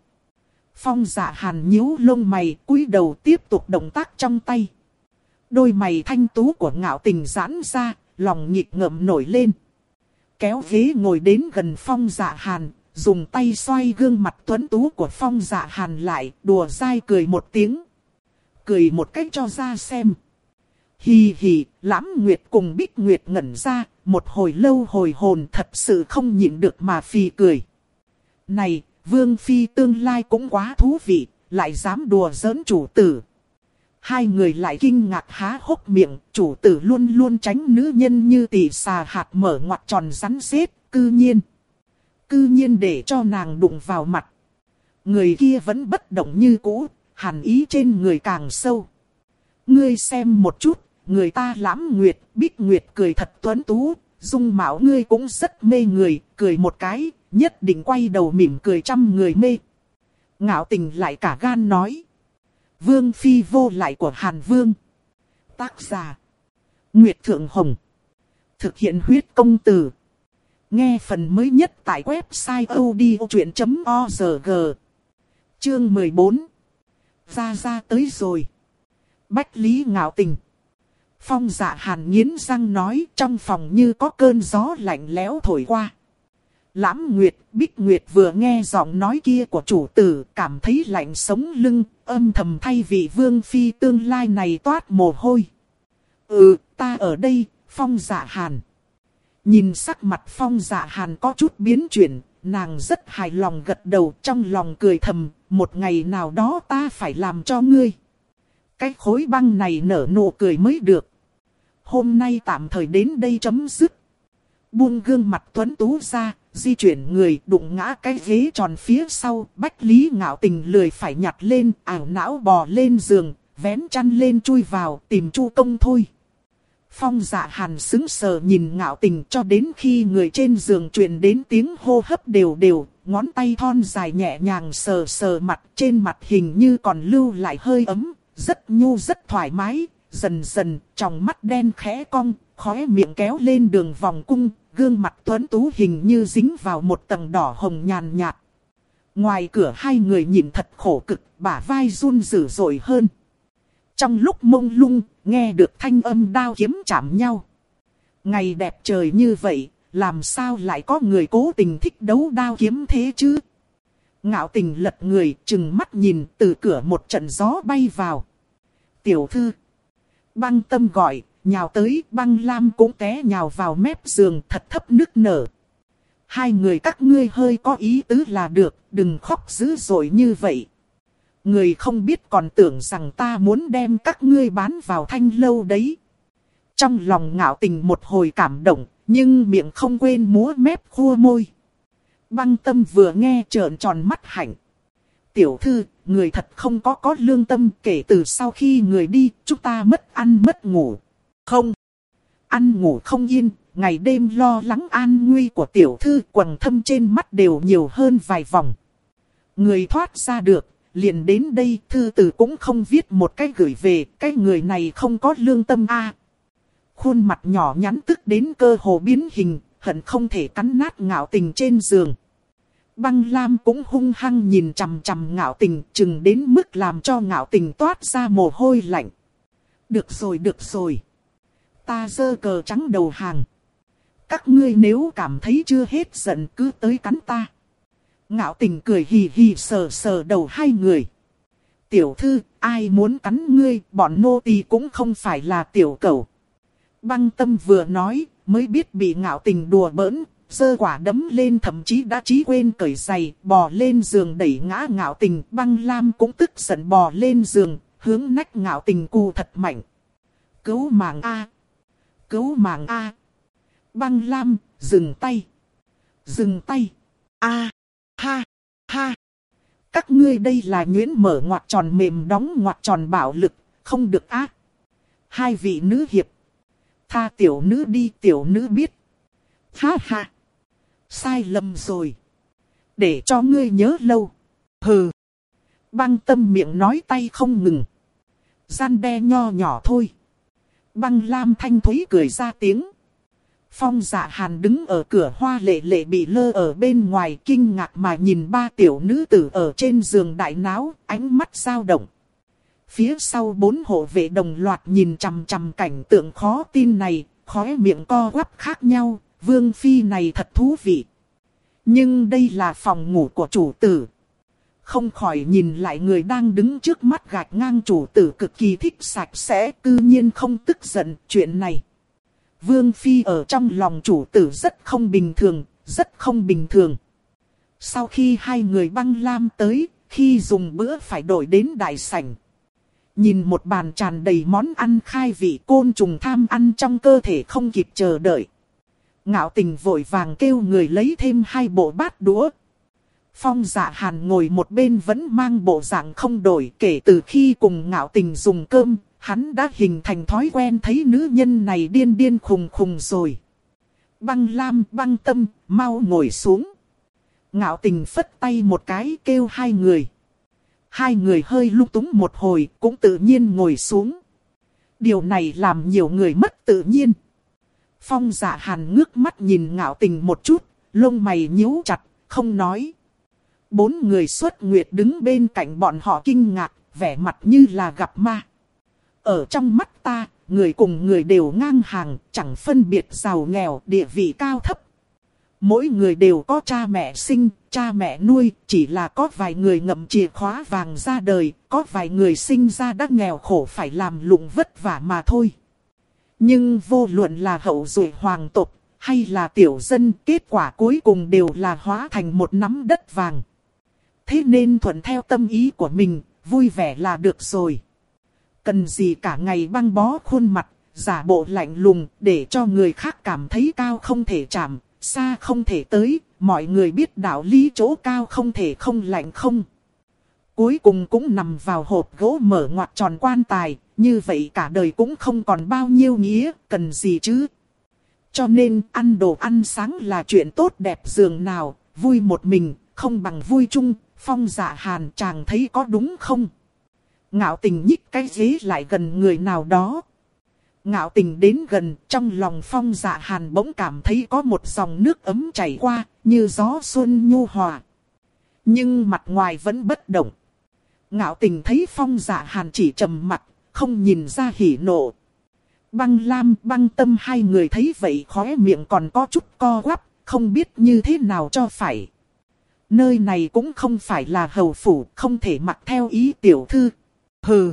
Phong dạ hàn nhíu lông mày, cúi đầu tiếp tục động tác trong tay. Đôi mày thanh tú của ngạo tình giãn ra, lòng nhịp ngậm nổi lên. Kéo ghế ngồi đến gần phong dạ hàn, dùng tay xoay gương mặt tuấn tú của phong dạ hàn lại, đùa dai cười một tiếng. Cười một cách cho ra xem. Hì hì, lãm nguyệt cùng bích nguyệt ngẩn ra, một hồi lâu hồi hồn thật sự không nhịn được mà phì cười. Này, vương phi tương lai cũng quá thú vị, lại dám đùa giỡn chủ tử. Hai người lại kinh ngạc há hốc miệng, chủ tử luôn luôn tránh nữ nhân như tỷ xà hạt mở ngoặt tròn rắn xếp, cư nhiên. Cư nhiên để cho nàng đụng vào mặt. Người kia vẫn bất động như cũ, hàn ý trên người càng sâu. Ngươi xem một chút, người ta lãm nguyệt, bích nguyệt cười thật tuấn tú, dung mạo ngươi cũng rất mê người, cười một cái, nhất định quay đầu mỉm cười trăm người mê. Ngạo tình lại cả gan nói. Vương phi vô lại của Hàn Vương. Tác giả. Nguyệt Thượng Hồng. Thực hiện huyết công từ. Nghe phần mới nhất tại website odchuyện.org. Chương 14. Ra ra tới rồi. Bách Lý ngạo tình. Phong dạ hàn nghiến răng nói trong phòng như có cơn gió lạnh lẽo thổi qua. Lãm Nguyệt, Bích Nguyệt vừa nghe giọng nói kia của chủ tử, cảm thấy lạnh sống lưng, âm thầm thay vị vương phi tương lai này toát mồ hôi. Ừ, ta ở đây, phong dạ hàn. Nhìn sắc mặt phong dạ hàn có chút biến chuyển, nàng rất hài lòng gật đầu trong lòng cười thầm, một ngày nào đó ta phải làm cho ngươi. Cái khối băng này nở nụ cười mới được. Hôm nay tạm thời đến đây chấm dứt. Buông gương mặt tuấn tú ra, di chuyển người đụng ngã cái ghế tròn phía sau, Bách Lý ngạo tình lười phải nhặt lên, ảo não bò lên giường, vén chăn lên chui vào, tìm chu công thôi. Phong dạ hàn xứng sờ nhìn ngạo tình cho đến khi người trên giường truyền đến tiếng hô hấp đều đều, ngón tay thon dài nhẹ nhàng sờ sờ mặt trên mặt hình như còn lưu lại hơi ấm, rất nhu rất thoải mái, dần dần trong mắt đen khẽ cong, khóe miệng kéo lên đường vòng cung, gương mặt tuấn tú hình như dính vào một tầng đỏ hồng nhàn nhạt. Ngoài cửa hai người nhìn thật khổ cực, bả vai run dữ dội hơn. Trong lúc mông lung, nghe được thanh âm đao kiếm chạm nhau. Ngày đẹp trời như vậy, làm sao lại có người cố tình thích đấu đao kiếm thế chứ? Ngạo tình lật người, chừng mắt nhìn từ cửa một trận gió bay vào. Tiểu thư. Băng tâm gọi, nhào tới băng lam cũng té nhào vào mép giường thật thấp nước nở. Hai người các ngươi hơi có ý tứ là được, đừng khóc dữ dội như vậy. Người không biết còn tưởng rằng ta muốn đem các ngươi bán vào thanh lâu đấy. Trong lòng ngạo tình một hồi cảm động, nhưng miệng không quên múa mép khua môi. Băng tâm vừa nghe trợn tròn mắt hạnh. Tiểu thư, người thật không có có lương tâm kể từ sau khi người đi, chúng ta mất ăn mất ngủ. Không, ăn ngủ không yên, ngày đêm lo lắng an nguy của tiểu thư quần thâm trên mắt đều nhiều hơn vài vòng. Người thoát ra được, liền đến đây thư tử cũng không viết một cái gửi về, cái người này không có lương tâm a. Khuôn mặt nhỏ nhắn tức đến cơ hồ biến hình, hận không thể cắn nát ngạo tình trên giường. Băng Lam cũng hung hăng nhìn chằm chằm ngạo tình, chừng đến mức làm cho ngạo tình toát ra mồ hôi lạnh. Được rồi, được rồi. Ta dơ cờ trắng đầu hàng. Các ngươi nếu cảm thấy chưa hết giận cứ tới cắn ta. Ngạo tình cười hì hì sờ sờ đầu hai người. Tiểu thư, ai muốn cắn ngươi, bọn nô tỳ cũng không phải là tiểu cầu. Băng tâm vừa nói, mới biết bị ngạo tình đùa bỡn, giơ quả đấm lên thậm chí đã trí quên cởi giày, bò lên giường đẩy ngã ngạo tình. Băng lam cũng tức giận bò lên giường, hướng nách ngạo tình cu thật mạnh. Cứu mạng A. Cứu mạng A. Băng lam, dừng tay. Dừng tay. A. Ha, ha. Các ngươi đây là nhuyễn mở ngoặt tròn mềm đóng ngoặt tròn bạo lực, không được ác. Hai vị nữ hiệp. Tha tiểu nữ đi tiểu nữ biết. Ha ha. Sai lầm rồi. Để cho ngươi nhớ lâu. Hừ. Băng tâm miệng nói tay không ngừng. Gian đe nho nhỏ thôi. Băng lam thanh thúy cười ra tiếng. Phong dạ hàn đứng ở cửa hoa lệ lệ bị lơ ở bên ngoài kinh ngạc mà nhìn ba tiểu nữ tử ở trên giường đại náo, ánh mắt dao động. Phía sau bốn hộ vệ đồng loạt nhìn chằm chằm cảnh tượng khó tin này, khóe miệng co quắp khác nhau, vương phi này thật thú vị. Nhưng đây là phòng ngủ của chủ tử. Không khỏi nhìn lại người đang đứng trước mắt gạch ngang chủ tử cực kỳ thích sạch sẽ, cư nhiên không tức giận chuyện này. Vương Phi ở trong lòng chủ tử rất không bình thường, rất không bình thường. Sau khi hai người băng lam tới, khi dùng bữa phải đổi đến đại sảnh. Nhìn một bàn tràn đầy món ăn khai vị côn trùng tham ăn trong cơ thể không kịp chờ đợi. Ngạo tình vội vàng kêu người lấy thêm hai bộ bát đũa. Phong dạ hàn ngồi một bên vẫn mang bộ dạng không đổi kể từ khi cùng ngạo tình dùng cơm, Hắn đã hình thành thói quen thấy nữ nhân này điên điên khùng khùng rồi. Băng lam băng tâm, mau ngồi xuống. Ngạo tình phất tay một cái kêu hai người. Hai người hơi lung túng một hồi cũng tự nhiên ngồi xuống. Điều này làm nhiều người mất tự nhiên. Phong dạ hàn ngước mắt nhìn ngạo tình một chút, lông mày nhíu chặt, không nói. Bốn người xuất nguyệt đứng bên cạnh bọn họ kinh ngạc, vẻ mặt như là gặp ma. Ở trong mắt ta, người cùng người đều ngang hàng, chẳng phân biệt giàu nghèo, địa vị cao thấp. Mỗi người đều có cha mẹ sinh, cha mẹ nuôi, chỉ là có vài người ngậm chìa khóa vàng ra đời, có vài người sinh ra đã nghèo khổ phải làm lụng vất vả mà thôi. Nhưng vô luận là hậu duệ hoàng tộc, hay là tiểu dân, kết quả cuối cùng đều là hóa thành một nắm đất vàng. Thế nên thuận theo tâm ý của mình, vui vẻ là được rồi. Cần gì cả ngày băng bó khuôn mặt, giả bộ lạnh lùng để cho người khác cảm thấy cao không thể chạm, xa không thể tới, mọi người biết đạo lý chỗ cao không thể không lạnh không. Cuối cùng cũng nằm vào hộp gỗ mở ngoặt tròn quan tài, như vậy cả đời cũng không còn bao nhiêu nghĩa, cần gì chứ. Cho nên ăn đồ ăn sáng là chuyện tốt đẹp dường nào, vui một mình, không bằng vui chung, phong dạ hàn chàng thấy có đúng không? Ngạo tình nhích cái ghế lại gần người nào đó. Ngạo tình đến gần, trong lòng phong dạ hàn bỗng cảm thấy có một dòng nước ấm chảy qua, như gió xuân nhu hòa. Nhưng mặt ngoài vẫn bất động. Ngạo tình thấy phong dạ hàn chỉ trầm mặt, không nhìn ra hỉ nộ. Băng lam băng tâm hai người thấy vậy khóe miệng còn có chút co quắp, không biết như thế nào cho phải. Nơi này cũng không phải là hầu phủ, không thể mặc theo ý tiểu thư. Hừ.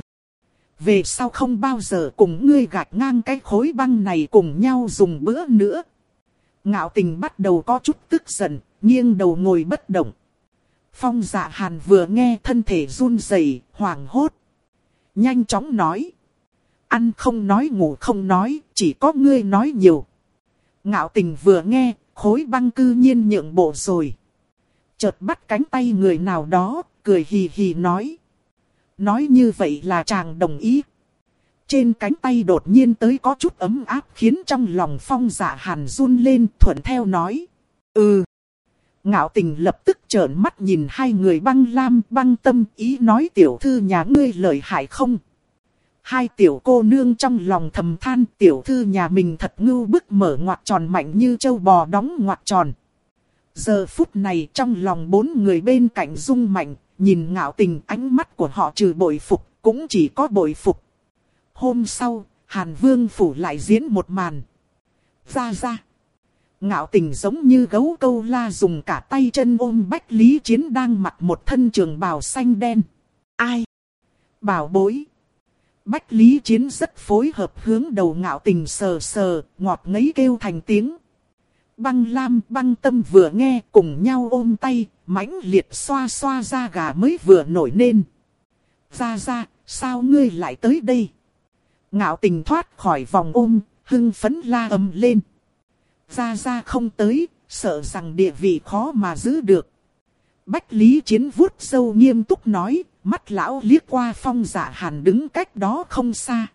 Về sau không bao giờ cùng ngươi gạch ngang cái khối băng này cùng nhau dùng bữa nữa. Ngạo tình bắt đầu có chút tức giận, nghiêng đầu ngồi bất động. Phong dạ hàn vừa nghe thân thể run rẩy, hoảng hốt. Nhanh chóng nói. Ăn không nói ngủ không nói, chỉ có ngươi nói nhiều. Ngạo tình vừa nghe, khối băng cư nhiên nhượng bộ rồi. Chợt bắt cánh tay người nào đó, cười hì hì nói. Nói như vậy là chàng đồng ý. Trên cánh tay đột nhiên tới có chút ấm áp khiến trong lòng phong dạ hàn run lên thuận theo nói. Ừ. Ngạo tình lập tức trợn mắt nhìn hai người băng lam băng tâm ý nói tiểu thư nhà ngươi lợi hại không. Hai tiểu cô nương trong lòng thầm than tiểu thư nhà mình thật ngưu bức mở ngoặt tròn mạnh như châu bò đóng ngoặt tròn. Giờ phút này trong lòng bốn người bên cạnh rung mạnh, nhìn ngạo tình ánh mắt của họ trừ bội phục, cũng chỉ có bội phục. Hôm sau, Hàn Vương Phủ lại diễn một màn. Ra ra. Ngạo tình giống như gấu câu la dùng cả tay chân ôm Bách Lý Chiến đang mặc một thân trường bào xanh đen. Ai? Bảo bối. Bách Lý Chiến rất phối hợp hướng đầu ngạo tình sờ sờ, ngọt ngấy kêu thành tiếng. Băng Lam băng tâm vừa nghe cùng nhau ôm tay, mãnh liệt xoa xoa da gà mới vừa nổi lên. Ra ra, sao ngươi lại tới đây? Ngạo tình thoát khỏi vòng ôm, hưng phấn la ầm lên. Ra ra không tới, sợ rằng địa vị khó mà giữ được. Bách Lý Chiến vuốt sâu nghiêm túc nói, mắt lão liếc qua phong giả hàn đứng cách đó không xa.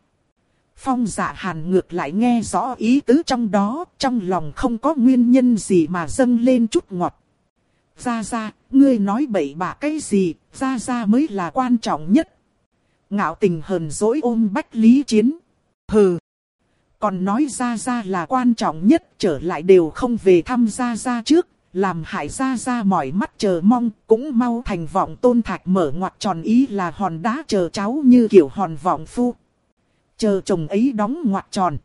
Phong giả hàn ngược lại nghe rõ ý tứ trong đó, trong lòng không có nguyên nhân gì mà dâng lên chút ngọt. Ra ra, ngươi nói bậy bạ cái gì, ra ra mới là quan trọng nhất. Ngạo tình hờn dỗi ôm bách lý chiến. Hừ. Còn nói ra ra là quan trọng nhất trở lại đều không về thăm ra ra trước. Làm hại ra ra mỏi mắt chờ mong cũng mau thành vọng tôn thạch mở ngoặt tròn ý là hòn đá chờ cháu như kiểu hòn vọng phu chờ chồng ấy đóng ngoặt tròn.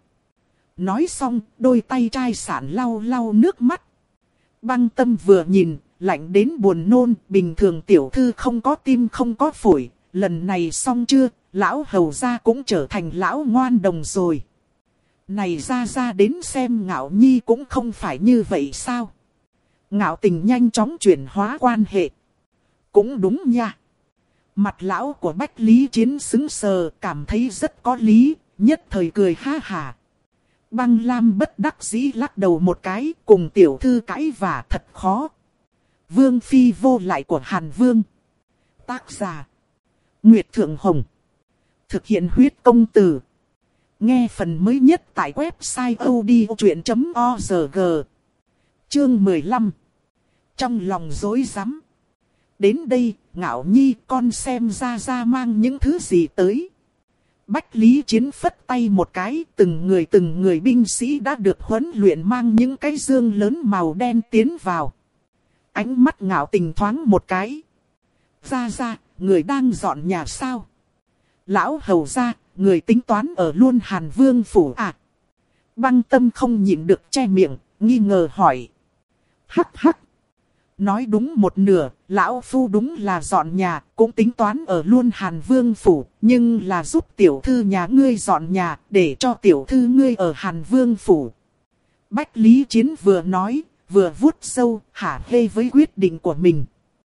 Nói xong, đôi tay trai sản lau lau nước mắt. Băng tâm vừa nhìn, lạnh đến buồn nôn, bình thường tiểu thư không có tim không có phổi, lần này xong chưa, lão hầu gia cũng trở thành lão ngoan đồng rồi. Này ra ra đến xem ngạo nhi cũng không phải như vậy sao? Ngạo tình nhanh chóng chuyển hóa quan hệ. Cũng đúng nha. Mặt lão của Bách Lý Chiến xứng sờ, cảm thấy rất có lý, nhất thời cười ha hà. Băng Lam bất đắc dĩ lắc đầu một cái, cùng tiểu thư cãi và thật khó. Vương Phi vô lại của Hàn Vương. Tác giả. Nguyệt Thượng Hồng. Thực hiện huyết công từ. Nghe phần mới nhất tại website odchuyện.org. Chương 15. Trong lòng dối rắm Đến đây, ngạo nhi con xem ra ra mang những thứ gì tới. Bách Lý Chiến phất tay một cái, từng người từng người binh sĩ đã được huấn luyện mang những cái dương lớn màu đen tiến vào. Ánh mắt ngạo tình thoáng một cái. Ra ra, người đang dọn nhà sao? Lão hầu ra, người tính toán ở luôn Hàn Vương phủ à? Băng tâm không nhịn được che miệng, nghi ngờ hỏi. Hắc hắc. Nói đúng một nửa, lão phu đúng là dọn nhà, cũng tính toán ở luôn Hàn Vương Phủ, nhưng là giúp tiểu thư nhà ngươi dọn nhà, để cho tiểu thư ngươi ở Hàn Vương Phủ. Bách Lý Chiến vừa nói, vừa vuốt sâu, hả hê với quyết định của mình.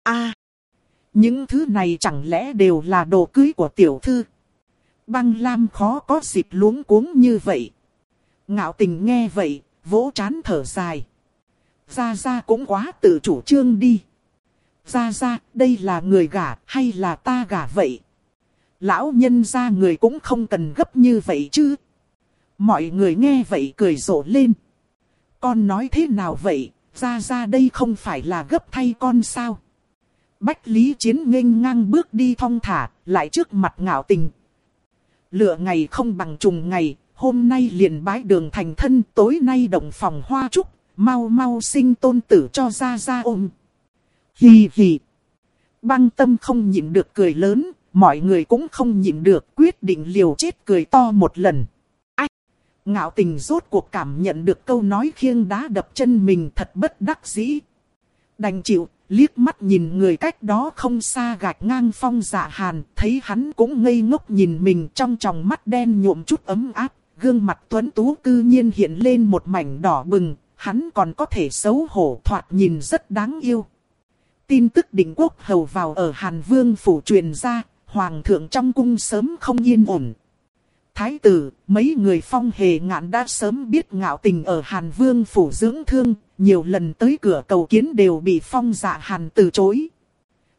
a những thứ này chẳng lẽ đều là đồ cưới của tiểu thư? Băng Lam khó có dịp luống cuống như vậy. Ngạo tình nghe vậy, vỗ chán thở dài. Ra Ra cũng quá tự chủ trương đi. Ra Ra, đây là người gả hay là ta gả vậy? Lão nhân gia người cũng không cần gấp như vậy chứ. Mọi người nghe vậy cười rộ lên. Con nói thế nào vậy, ra ra đây không phải là gấp thay con sao? Bách Lý Chiến nghênh ngang bước đi thong thả, lại trước mặt ngạo tình. Lựa ngày không bằng trùng ngày, hôm nay liền bái đường thành thân, tối nay động phòng hoa trúc, mau mau sinh tôn tử cho ra ra ôm. Hì hì. Băng tâm không nhịn được cười lớn, mọi người cũng không nhịn được quyết định liều chết cười to một lần. Ách! Ngạo tình rốt cuộc cảm nhận được câu nói khiêng đá đập chân mình thật bất đắc dĩ. Đành chịu, liếc mắt nhìn người cách đó không xa gạch ngang phong dạ hàn, thấy hắn cũng ngây ngốc nhìn mình trong tròng mắt đen nhuộm chút ấm áp, gương mặt tuấn tú cư nhiên hiện lên một mảnh đỏ bừng, hắn còn có thể xấu hổ thoạt nhìn rất đáng yêu. Tin tức định quốc hầu vào ở Hàn Vương phủ truyền ra, Hoàng thượng trong cung sớm không yên ổn. Thái tử, mấy người phong hề ngạn đã sớm biết ngạo tình ở Hàn Vương phủ dưỡng thương, nhiều lần tới cửa cầu kiến đều bị phong dạ Hàn từ chối.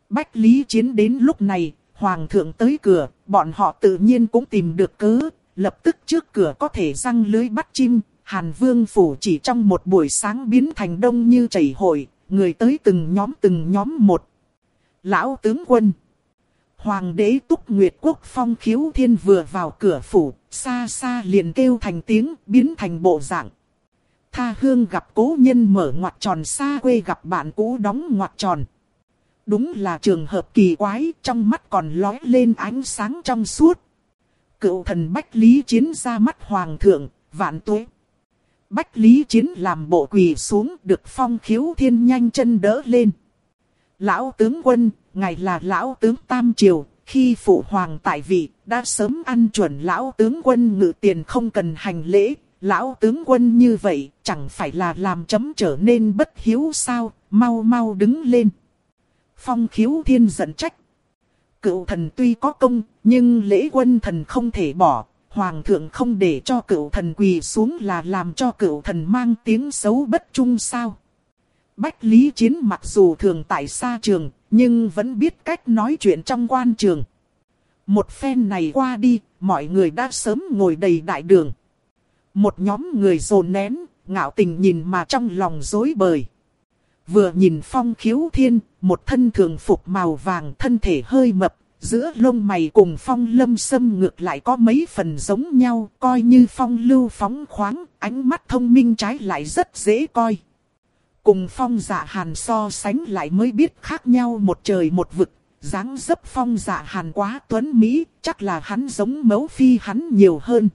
Bách Lý Chiến đến lúc này, Hoàng thượng tới cửa, bọn họ tự nhiên cũng tìm được cớ, lập tức trước cửa có thể răng lưới bắt chim. Hàn Vương phủ chỉ trong một buổi sáng biến thành đông như chảy hội, người tới từng nhóm từng nhóm một. Lão tướng quân Hoàng đế Túc Nguyệt Quốc phong khiếu thiên vừa vào cửa phủ, xa xa liền kêu thành tiếng, biến thành bộ dạng. Tha hương gặp cố nhân mở ngoặt tròn xa quê gặp bạn cũ đóng ngoặt tròn. Đúng là trường hợp kỳ quái, trong mắt còn lói lên ánh sáng trong suốt. Cựu thần Bách Lý Chiến ra mắt Hoàng thượng, vạn tuế. Bách Lý Chiến làm bộ quỳ xuống được phong khiếu thiên nhanh chân đỡ lên. Lão tướng quân, ngài là lão tướng Tam Triều, khi phụ hoàng tại vị, đã sớm ăn chuẩn lão tướng quân ngự tiền không cần hành lễ. Lão tướng quân như vậy, chẳng phải là làm chấm trở nên bất hiếu sao, mau mau đứng lên. Phong khiếu thiên giận trách. Cựu thần tuy có công, nhưng lễ quân thần không thể bỏ. Hoàng thượng không để cho cựu thần quỳ xuống là làm cho cựu thần mang tiếng xấu bất trung sao. Bách Lý Chiến mặc dù thường tại xa trường, nhưng vẫn biết cách nói chuyện trong quan trường. Một phen này qua đi, mọi người đã sớm ngồi đầy đại đường. Một nhóm người dồn nén, ngạo tình nhìn mà trong lòng dối bời. Vừa nhìn phong khiếu thiên, một thân thường phục màu vàng thân thể hơi mập, giữa lông mày cùng phong lâm sâm ngược lại có mấy phần giống nhau, coi như phong lưu phóng khoáng, ánh mắt thông minh trái lại rất dễ coi. Cùng phong dạ hàn so sánh lại mới biết khác nhau một trời một vực. dáng dấp phong dạ hàn quá tuấn Mỹ, chắc là hắn giống mẫu phi hắn nhiều hơn.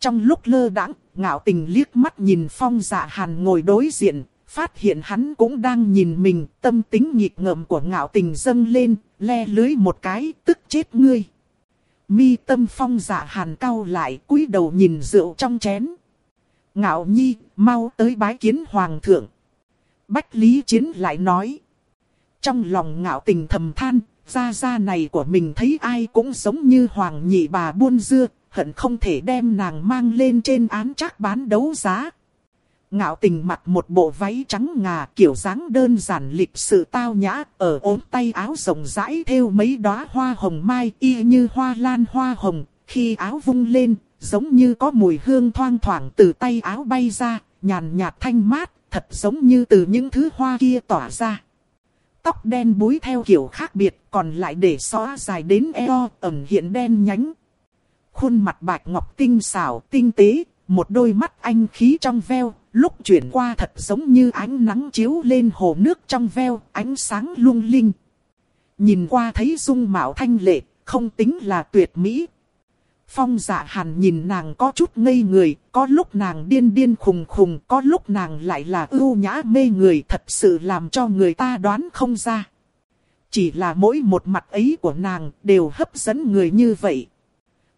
Trong lúc lơ đãng, ngạo tình liếc mắt nhìn phong dạ hàn ngồi đối diện, phát hiện hắn cũng đang nhìn mình, tâm tính nhịp ngợm của ngạo tình dâng lên, le lưới một cái, tức chết ngươi. Mi tâm phong dạ hàn cau lại, cúi đầu nhìn rượu trong chén. Ngạo nhi, mau tới bái kiến hoàng thượng. Bách Lý Chiến lại nói. Trong lòng ngạo tình thầm than, gia gia này của mình thấy ai cũng giống như hoàng nhị bà buôn dưa, hận không thể đem nàng mang lên trên án chắc bán đấu giá. Ngạo tình mặc một bộ váy trắng ngà kiểu dáng đơn giản lịch sự tao nhã, ở ốm tay áo rộng rãi theo mấy đóa hoa hồng mai y như hoa lan hoa hồng, khi áo vung lên, giống như có mùi hương thoang thoảng từ tay áo bay ra, nhàn nhạt thanh mát, thật giống như từ những thứ hoa kia tỏa ra. Tóc đen búi theo kiểu khác biệt, còn lại để xóa dài đến eo, ẩn hiện đen nhánh. Khuôn mặt bạch ngọc tinh xảo, tinh tế, một đôi mắt anh khí trong veo, lúc chuyển qua thật giống như ánh nắng chiếu lên hồ nước trong veo, ánh sáng lung linh. Nhìn qua thấy dung mạo thanh lệ, không tính là tuyệt mỹ, Phong dạ hàn nhìn nàng có chút ngây người, có lúc nàng điên điên khùng khùng, có lúc nàng lại là ưu nhã mê người thật sự làm cho người ta đoán không ra. Chỉ là mỗi một mặt ấy của nàng đều hấp dẫn người như vậy.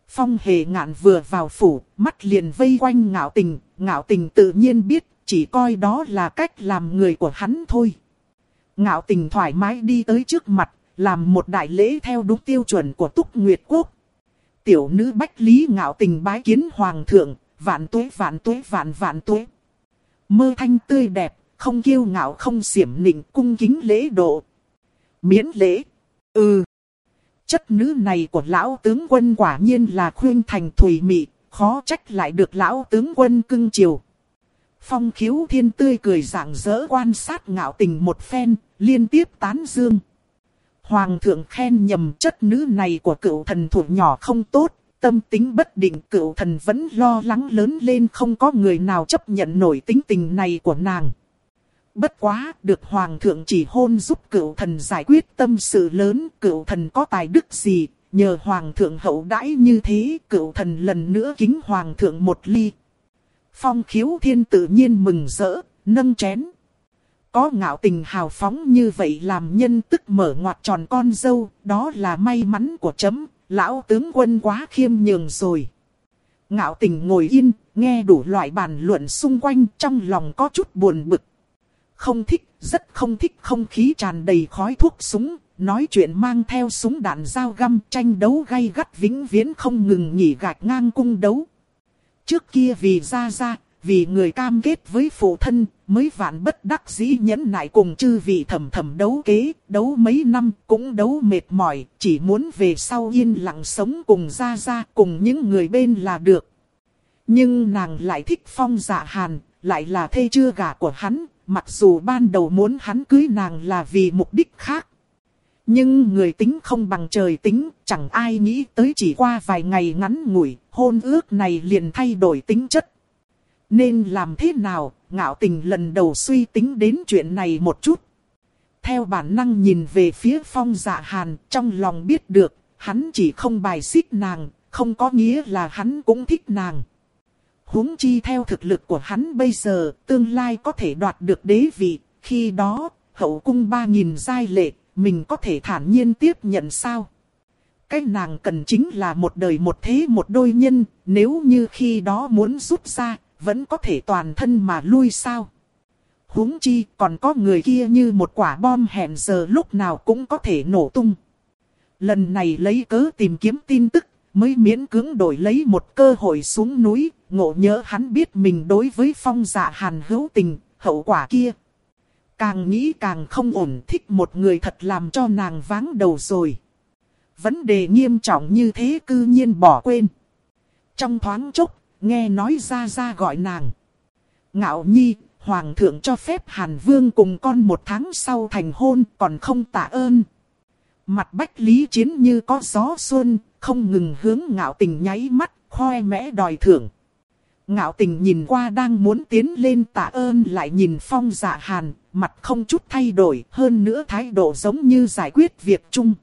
Phong hề ngạn vừa vào phủ, mắt liền vây quanh ngạo tình, ngạo tình tự nhiên biết, chỉ coi đó là cách làm người của hắn thôi. Ngạo tình thoải mái đi tới trước mặt, làm một đại lễ theo đúng tiêu chuẩn của Túc Nguyệt Quốc tiểu nữ bách lý ngạo tình bái kiến hoàng thượng, vạn tuế vạn tuế vạn vạn tuế. Mơ thanh tươi đẹp, không kiêu ngạo không xiểm nịnh cung kính lễ độ. Miễn lễ. Ừ. Chất nữ này của lão tướng quân quả nhiên là khuyên thành thủy mị, khó trách lại được lão tướng quân cưng chiều. Phong khiếu thiên tươi cười rạng rỡ quan sát ngạo tình một phen, liên tiếp tán dương. Hoàng thượng khen nhầm chất nữ này của cựu thần thủ nhỏ không tốt, tâm tính bất định cựu thần vẫn lo lắng lớn lên không có người nào chấp nhận nổi tính tình này của nàng. Bất quá, được hoàng thượng chỉ hôn giúp cựu thần giải quyết tâm sự lớn, cựu thần có tài đức gì, nhờ hoàng thượng hậu đãi như thế, cựu thần lần nữa kính hoàng thượng một ly. Phong khiếu thiên tự nhiên mừng rỡ, nâng chén. Có ngạo tình hào phóng như vậy làm nhân tức mở ngoặt tròn con dâu, đó là may mắn của chấm, lão tướng quân quá khiêm nhường rồi. Ngạo tình ngồi yên, nghe đủ loại bàn luận xung quanh trong lòng có chút buồn bực. Không thích, rất không thích không khí tràn đầy khói thuốc súng, nói chuyện mang theo súng đạn dao găm tranh đấu gay gắt vĩnh viễn không ngừng nhỉ gạch ngang cung đấu. Trước kia vì ra ra, vì người cam kết với phụ thân, mới vạn bất đắc dĩ nhẫn nại cùng chư vị thầm thầm đấu kế, đấu mấy năm cũng đấu mệt mỏi, chỉ muốn về sau yên lặng sống cùng ra ra cùng những người bên là được. Nhưng nàng lại thích phong dạ hàn, lại là thê chưa gả của hắn, mặc dù ban đầu muốn hắn cưới nàng là vì mục đích khác. Nhưng người tính không bằng trời tính, chẳng ai nghĩ tới chỉ qua vài ngày ngắn ngủi, hôn ước này liền thay đổi tính chất. Nên làm thế nào, ngạo tình lần đầu suy tính đến chuyện này một chút. Theo bản năng nhìn về phía phong dạ hàn, trong lòng biết được, hắn chỉ không bài xích nàng, không có nghĩa là hắn cũng thích nàng huống chi theo thực lực của hắn bây giờ, tương lai có thể đoạt được đế vị, khi đó, hậu cung ba nghìn giai lệ, mình có thể thản nhiên tiếp nhận sao? Cái nàng cần chính là một đời một thế một đôi nhân, nếu như khi đó muốn rút ra, vẫn có thể toàn thân mà lui sao. huống chi còn có người kia như một quả bom hẹn giờ lúc nào cũng có thể nổ tung. Lần này lấy cớ tìm kiếm tin tức, mới miễn cưỡng đổi lấy một cơ hội xuống núi, ngộ nhớ hắn biết mình đối với phong dạ hàn hữu tình, hậu quả kia. Càng nghĩ càng không ổn thích một người thật làm cho nàng váng đầu rồi. Vấn đề nghiêm trọng như thế cư nhiên bỏ quên. Trong thoáng chốc, nghe nói ra ra gọi nàng. Ngạo nhi, hoàng thượng cho phép Hàn Vương cùng con một tháng sau thành hôn còn không tạ ơn. Mặt bách lý chiến như có gió xuân, không ngừng hướng ngạo tình nháy mắt, khoe mẽ đòi thưởng. Ngạo tình nhìn qua đang muốn tiến lên tạ ơn lại nhìn phong dạ hàn, mặt không chút thay đổi, hơn nữa thái độ giống như giải quyết việc chung.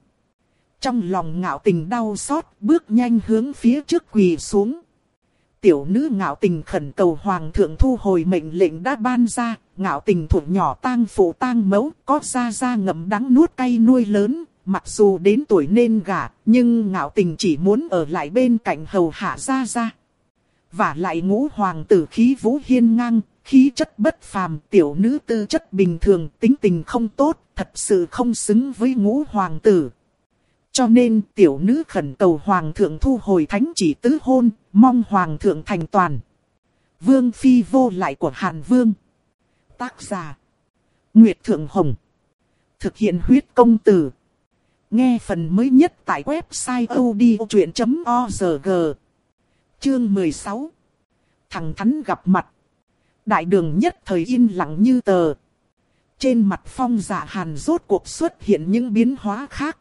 Trong lòng ngạo tình đau xót, bước nhanh hướng phía trước quỳ xuống tiểu nữ ngạo tình khẩn cầu hoàng thượng thu hồi mệnh lệnh đã ban ra, ngạo tình thuộc nhỏ tang phụ tang mẫu, có ra ra ngậm đắng nuốt cay nuôi lớn, mặc dù đến tuổi nên gả, nhưng ngạo tình chỉ muốn ở lại bên cạnh hầu hạ ra ra. Và lại ngũ hoàng tử khí vũ hiên ngang, khí chất bất phàm, tiểu nữ tư chất bình thường, tính tình không tốt, thật sự không xứng với ngũ hoàng tử. Cho nên tiểu nữ khẩn cầu hoàng thượng thu hồi thánh chỉ tứ hôn, mong hoàng thượng thành toàn. Vương phi vô lại của Hàn Vương. Tác giả. Nguyệt Thượng Hồng. Thực hiện huyết công từ. Nghe phần mới nhất tại website odchuyện.org. Chương 16. Thằng Thắn gặp mặt. Đại đường nhất thời yên lặng như tờ. Trên mặt phong giả hàn rốt cuộc xuất hiện những biến hóa khác.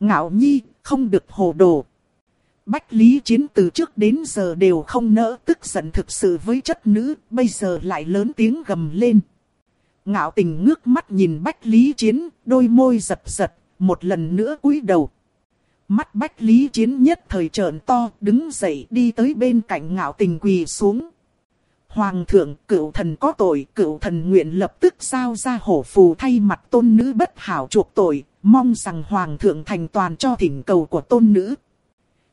Ngạo nhi, không được hồ đồ. Bách Lý Chiến từ trước đến giờ đều không nỡ tức giận thực sự với chất nữ, bây giờ lại lớn tiếng gầm lên. Ngạo tình ngước mắt nhìn Bách Lý Chiến, đôi môi giật giật, một lần nữa cúi đầu. Mắt Bách Lý Chiến nhất thời trợn to, đứng dậy đi tới bên cạnh ngạo tình quỳ xuống. Hoàng thượng, cựu thần có tội, cựu thần nguyện lập tức giao ra hổ phù thay mặt tôn nữ bất hảo chuộc tội, mong rằng Hoàng thượng thành toàn cho thỉnh cầu của tôn nữ.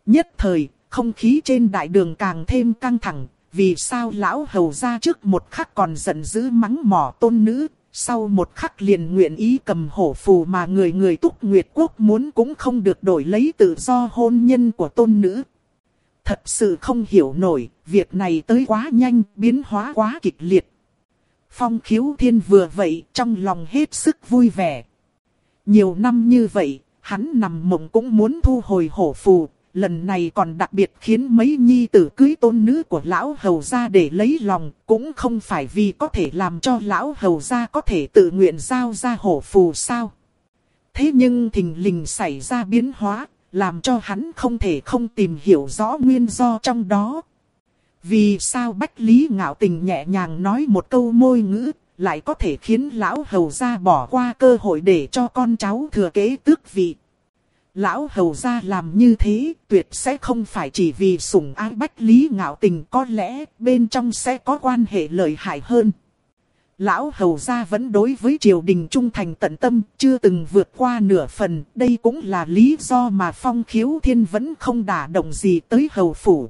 Nhất thời, không khí trên đại đường càng thêm căng thẳng, vì sao lão hầu ra trước một khắc còn giận dữ mắng mỏ tôn nữ, sau một khắc liền nguyện ý cầm hổ phù mà người người túc nguyệt quốc muốn cũng không được đổi lấy tự do hôn nhân của tôn nữ. Thật sự không hiểu nổi, việc này tới quá nhanh, biến hóa quá kịch liệt. Phong khiếu thiên vừa vậy trong lòng hết sức vui vẻ. Nhiều năm như vậy, hắn nằm mộng cũng muốn thu hồi hổ phù, lần này còn đặc biệt khiến mấy nhi tử cưới tôn nữ của lão hầu gia để lấy lòng, cũng không phải vì có thể làm cho lão hầu gia có thể tự nguyện giao ra hổ phù sao. Thế nhưng thình lình xảy ra biến hóa, làm cho hắn không thể không tìm hiểu rõ nguyên do trong đó. Vì sao Bách Lý ngạo tình nhẹ nhàng nói một câu môi ngữ, lại có thể khiến lão hầu gia bỏ qua cơ hội để cho con cháu thừa kế tước vị. Lão hầu ra làm như thế tuyệt sẽ không phải chỉ vì sủng ái bách lý ngạo tình có lẽ bên trong sẽ có quan hệ lợi hại hơn. Lão hầu ra vẫn đối với triều đình trung thành tận tâm, chưa từng vượt qua nửa phần, đây cũng là lý do mà phong khiếu thiên vẫn không đả động gì tới hầu phủ.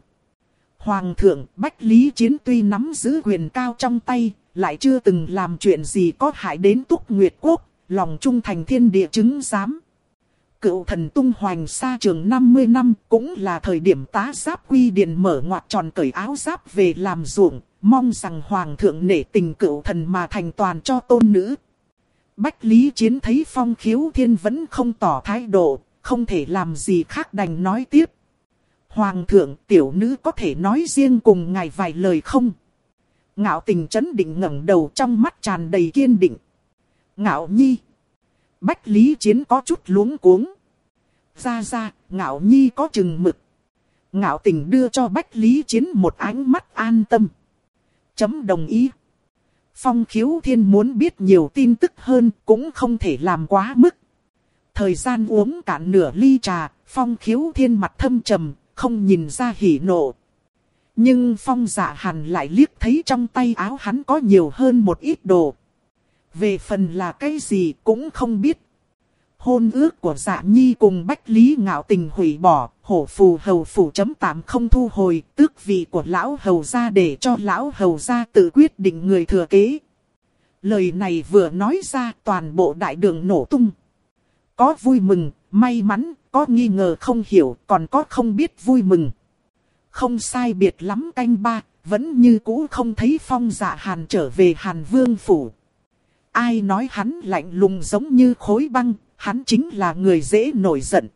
Hoàng thượng Bách Lý Chiến tuy nắm giữ quyền cao trong tay, lại chưa từng làm chuyện gì có hại đến túc nguyệt quốc, lòng trung thành thiên địa chứng giám. Cựu thần tung hoành xa trường 50 năm cũng là thời điểm tá giáp quy điện mở ngoặt tròn cởi áo giáp về làm ruộng, mong rằng hoàng thượng nể tình cựu thần mà thành toàn cho tôn nữ. Bách Lý Chiến thấy phong khiếu thiên vẫn không tỏ thái độ, không thể làm gì khác đành nói tiếp. Hoàng thượng tiểu nữ có thể nói riêng cùng ngài vài lời không? Ngạo tình chấn định ngẩng đầu trong mắt tràn đầy kiên định. Ngạo nhi. Bách Lý Chiến có chút luống cuống. Ra ra, ngạo nhi có chừng mực. Ngạo tình đưa cho Bách Lý Chiến một ánh mắt an tâm. Chấm đồng ý. Phong khiếu thiên muốn biết nhiều tin tức hơn cũng không thể làm quá mức. Thời gian uống cạn nửa ly trà, phong khiếu thiên mặt thâm trầm, không nhìn ra hỉ nộ. Nhưng phong dạ hàn lại liếc thấy trong tay áo hắn có nhiều hơn một ít đồ. Về phần là cái gì cũng không biết. Hôn ước của dạ nhi cùng Bách Lý ngạo tình hủy bỏ, hổ phù hầu phủ chấm tạm không thu hồi, tước vị của lão hầu ra để cho lão hầu ra tự quyết định người thừa kế. Lời này vừa nói ra toàn bộ đại đường nổ tung. Có vui mừng, may mắn, có nghi ngờ không hiểu, còn có không biết vui mừng. Không sai biệt lắm canh ba, vẫn như cũ không thấy phong dạ hàn trở về hàn vương phủ. Ai nói hắn lạnh lùng giống như khối băng, hắn chính là người dễ nổi giận.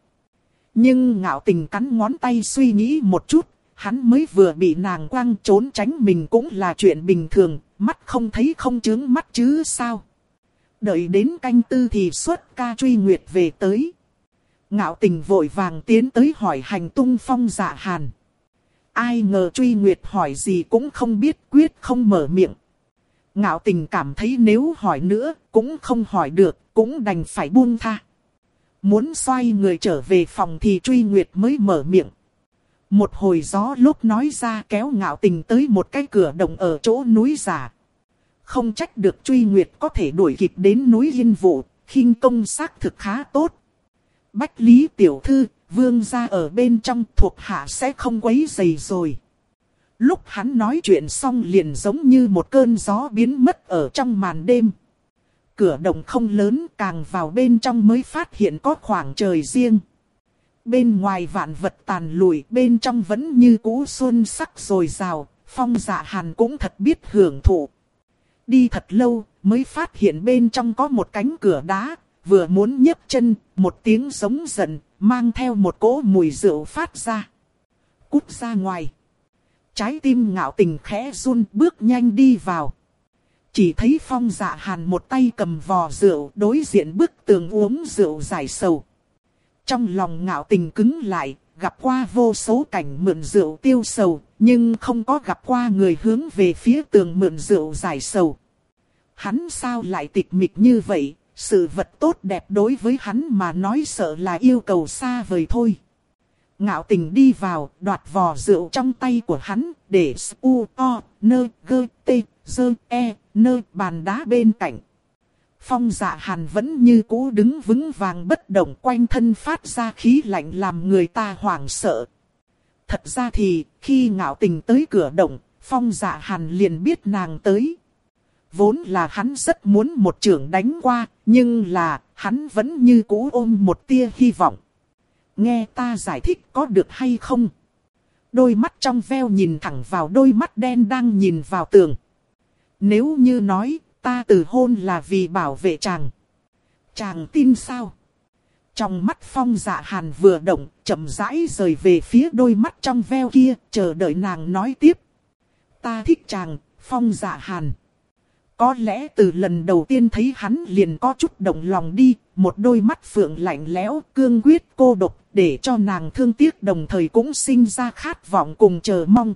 Nhưng ngạo tình cắn ngón tay suy nghĩ một chút, hắn mới vừa bị nàng quăng trốn tránh mình cũng là chuyện bình thường, mắt không thấy không chướng mắt chứ sao. Đợi đến canh tư thì xuất ca truy nguyệt về tới. Ngạo tình vội vàng tiến tới hỏi hành tung phong dạ hàn. Ai ngờ truy nguyệt hỏi gì cũng không biết quyết không mở miệng. Ngạo tình cảm thấy nếu hỏi nữa cũng không hỏi được, cũng đành phải buông tha. Muốn xoay người trở về phòng thì truy nguyệt mới mở miệng. Một hồi gió lúc nói ra kéo ngạo tình tới một cái cửa đồng ở chỗ núi giả. Không trách được truy nguyệt có thể đuổi kịp đến núi yên vụ, khinh công xác thực khá tốt. Bách Lý Tiểu Thư, vương gia ở bên trong thuộc hạ sẽ không quấy dày rồi. Lúc hắn nói chuyện xong liền giống như một cơn gió biến mất ở trong màn đêm. Cửa động không lớn càng vào bên trong mới phát hiện có khoảng trời riêng. Bên ngoài vạn vật tàn lụi bên trong vẫn như cũ xuân sắc rồi rào, phong dạ hàn cũng thật biết hưởng thụ. Đi thật lâu mới phát hiện bên trong có một cánh cửa đá, vừa muốn nhấc chân, một tiếng giống giận, mang theo một cỗ mùi rượu phát ra. Cút ra ngoài. Trái tim ngạo tình khẽ run bước nhanh đi vào. Chỉ thấy phong dạ hàn một tay cầm vò rượu đối diện bức tường uống rượu giải sầu. Trong lòng ngạo tình cứng lại, gặp qua vô số cảnh mượn rượu tiêu sầu, nhưng không có gặp qua người hướng về phía tường mượn rượu giải sầu. Hắn sao lại tịch mịch như vậy, sự vật tốt đẹp đối với hắn mà nói sợ là yêu cầu xa vời thôi. Ngạo tình đi vào, đoạt vò rượu trong tay của hắn, để u, o, nơ, gơ, tê, dơ, e, nơ, bàn đá bên cạnh. Phong dạ hàn vẫn như cũ đứng vững vàng bất động quanh thân phát ra khí lạnh làm người ta hoảng sợ. Thật ra thì, khi ngạo tình tới cửa động, phong dạ hàn liền biết nàng tới. Vốn là hắn rất muốn một trưởng đánh qua, nhưng là, hắn vẫn như cũ ôm một tia hy vọng. Nghe ta giải thích có được hay không? Đôi mắt trong veo nhìn thẳng vào đôi mắt đen đang nhìn vào tường. Nếu như nói, ta từ hôn là vì bảo vệ chàng. Chàng tin sao? Trong mắt phong dạ hàn vừa động, chậm rãi rời về phía đôi mắt trong veo kia, chờ đợi nàng nói tiếp. Ta thích chàng, phong dạ hàn. Có lẽ từ lần đầu tiên thấy hắn liền có chút động lòng đi, một đôi mắt phượng lạnh lẽo, cương quyết cô độc, để cho nàng thương tiếc đồng thời cũng sinh ra khát vọng cùng chờ mong.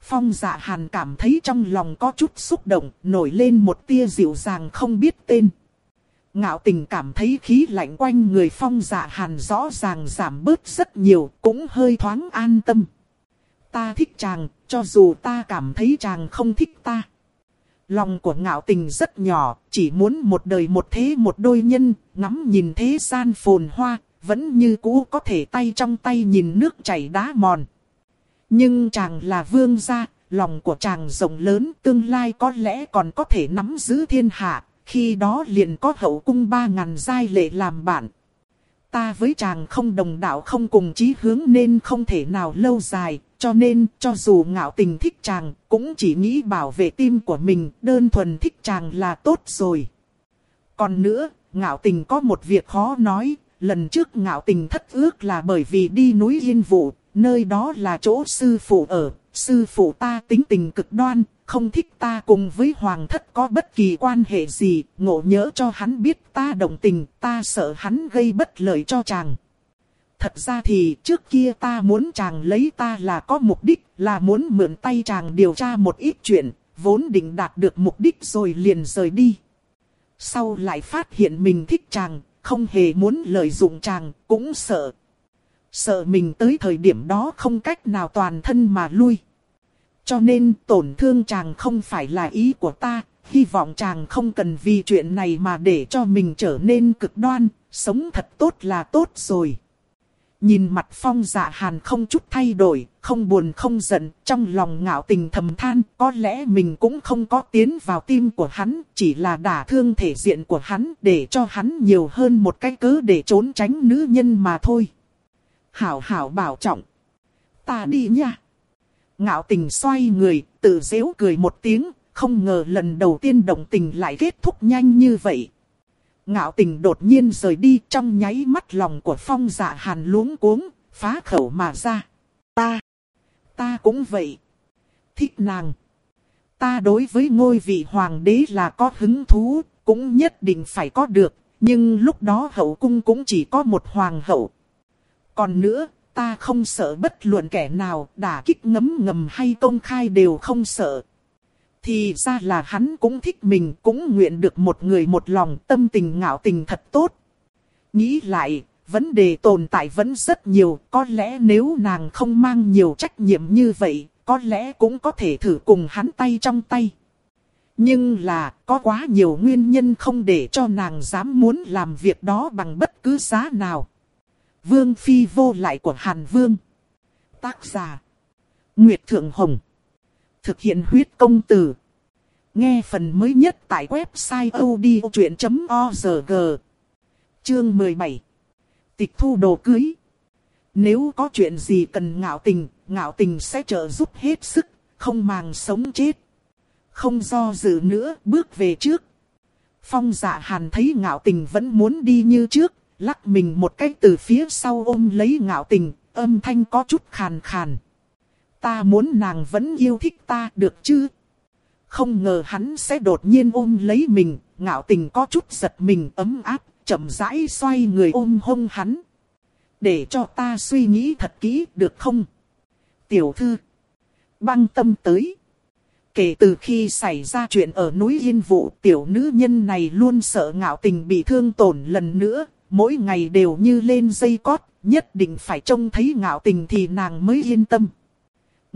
Phong dạ hàn cảm thấy trong lòng có chút xúc động, nổi lên một tia dịu dàng không biết tên. Ngạo tình cảm thấy khí lạnh quanh người phong dạ hàn rõ ràng giảm bớt rất nhiều, cũng hơi thoáng an tâm. Ta thích chàng, cho dù ta cảm thấy chàng không thích ta. Lòng của ngạo tình rất nhỏ, chỉ muốn một đời một thế một đôi nhân, ngắm nhìn thế gian phồn hoa, vẫn như cũ có thể tay trong tay nhìn nước chảy đá mòn. Nhưng chàng là vương gia, lòng của chàng rộng lớn, tương lai có lẽ còn có thể nắm giữ thiên hạ, khi đó liền có hậu cung ba ngàn giai lệ làm bạn. Ta với chàng không đồng đạo không cùng chí hướng nên không thể nào lâu dài, cho nên cho dù ngạo tình thích chàng, cũng chỉ nghĩ bảo vệ tim của mình, đơn thuần thích chàng là tốt rồi. Còn nữa, ngạo tình có một việc khó nói, lần trước ngạo tình thất ước là bởi vì đi núi Yên Vụ, nơi đó là chỗ sư phụ ở, sư phụ ta tính tình cực đoan, không thích ta cùng với hoàng thất có bất kỳ quan hệ gì, ngộ nhớ cho hắn biết ta đồng tình, ta sợ hắn gây bất lợi cho chàng. Thật ra thì trước kia ta muốn chàng lấy ta là có mục đích, là muốn mượn tay chàng điều tra một ít chuyện, vốn định đạt được mục đích rồi liền rời đi. Sau lại phát hiện mình thích chàng, không hề muốn lợi dụng chàng, cũng sợ. Sợ mình tới thời điểm đó không cách nào toàn thân mà lui. Cho nên tổn thương chàng không phải là ý của ta, hy vọng chàng không cần vì chuyện này mà để cho mình trở nên cực đoan, sống thật tốt là tốt rồi. Nhìn mặt phong dạ hàn không chút thay đổi, không buồn không giận, trong lòng ngạo tình thầm than, có lẽ mình cũng không có tiến vào tim của hắn, chỉ là đả thương thể diện của hắn, để cho hắn nhiều hơn một cái cớ để trốn tránh nữ nhân mà thôi. Hảo hảo bảo trọng. Ta đi nha. Ngạo tình xoay người, tự dễu cười một tiếng, không ngờ lần đầu tiên đồng tình lại kết thúc nhanh như vậy. Ngạo tình đột nhiên rời đi trong nháy mắt lòng của phong dạ hàn luống cuống, phá khẩu mà ra. Ta, ta cũng vậy. Thích nàng. Ta đối với ngôi vị hoàng đế là có hứng thú, cũng nhất định phải có được, nhưng lúc đó hậu cung cũng chỉ có một hoàng hậu. Còn nữa, ta không sợ bất luận kẻ nào, đả kích ngấm ngầm hay công khai đều không sợ. Thì ra là hắn cũng thích mình, cũng nguyện được một người một lòng, tâm tình ngạo tình thật tốt. Nghĩ lại, vấn đề tồn tại vẫn rất nhiều, có lẽ nếu nàng không mang nhiều trách nhiệm như vậy, có lẽ cũng có thể thử cùng hắn tay trong tay. Nhưng là, có quá nhiều nguyên nhân không để cho nàng dám muốn làm việc đó bằng bất cứ giá nào. Vương Phi vô lại của Hàn Vương. Tác giả. Nguyệt Thượng Hồng. Thực hiện huyết công từ. Nghe phần mới nhất tại website odchuyện.org. Chương 17. Tịch thu đồ cưới. Nếu có chuyện gì cần ngạo tình, ngạo tình sẽ trợ giúp hết sức, không màng sống chết. Không do dự nữa, bước về trước. Phong dạ hàn thấy ngạo tình vẫn muốn đi như trước, lắc mình một cách từ phía sau ôm lấy ngạo tình, âm thanh có chút khàn khàn. Ta muốn nàng vẫn yêu thích ta được chứ? Không ngờ hắn sẽ đột nhiên ôm lấy mình, ngạo tình có chút giật mình ấm áp, chậm rãi xoay người ôm hông hắn. Để cho ta suy nghĩ thật kỹ được không? Tiểu thư. Băng tâm tới. Kể từ khi xảy ra chuyện ở núi Yên Vụ, tiểu nữ nhân này luôn sợ ngạo tình bị thương tổn lần nữa, mỗi ngày đều như lên dây cót, nhất định phải trông thấy ngạo tình thì nàng mới yên tâm.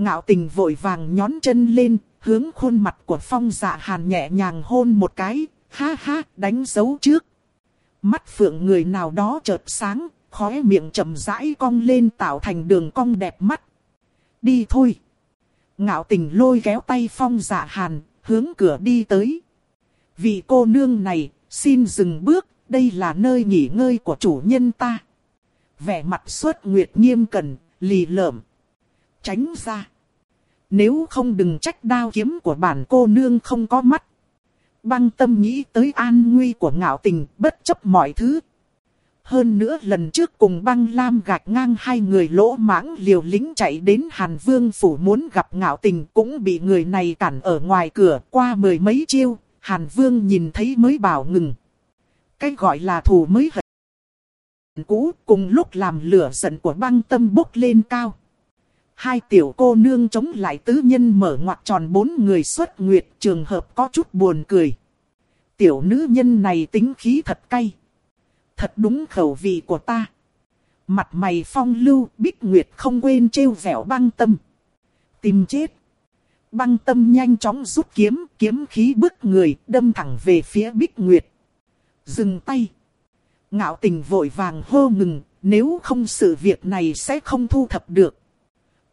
Ngạo tình vội vàng nhón chân lên, hướng khuôn mặt của phong dạ hàn nhẹ nhàng hôn một cái, ha ha, đánh dấu trước. Mắt phượng người nào đó chợt sáng, khóe miệng chậm rãi cong lên tạo thành đường cong đẹp mắt. Đi thôi. Ngạo tình lôi kéo tay phong dạ hàn, hướng cửa đi tới. Vị cô nương này, xin dừng bước, đây là nơi nghỉ ngơi của chủ nhân ta. Vẻ mặt xuất nguyệt nghiêm cẩn, lì lợm. Tránh ra. Nếu không đừng trách đao kiếm của bản cô nương không có mắt. Băng tâm nghĩ tới an nguy của ngạo tình, bất chấp mọi thứ. Hơn nữa lần trước cùng băng lam gạch ngang hai người lỗ mãng liều lính chạy đến Hàn Vương Phủ muốn gặp ngạo tình cũng bị người này cản ở ngoài cửa qua mười mấy chiêu, Hàn Vương nhìn thấy mới bảo ngừng. Cái gọi là thù mới hận cũ cùng lúc làm lửa giận của băng tâm bốc lên cao. Hai tiểu cô nương chống lại tứ nhân mở ngoặt tròn bốn người xuất nguyệt trường hợp có chút buồn cười. Tiểu nữ nhân này tính khí thật cay. Thật đúng khẩu vị của ta. Mặt mày phong lưu, bích nguyệt không quên trêu vẻo băng tâm. Tìm chết. Băng tâm nhanh chóng rút kiếm, kiếm khí bức người, đâm thẳng về phía bích nguyệt. Dừng tay. Ngạo tình vội vàng hô ngừng, nếu không sự việc này sẽ không thu thập được.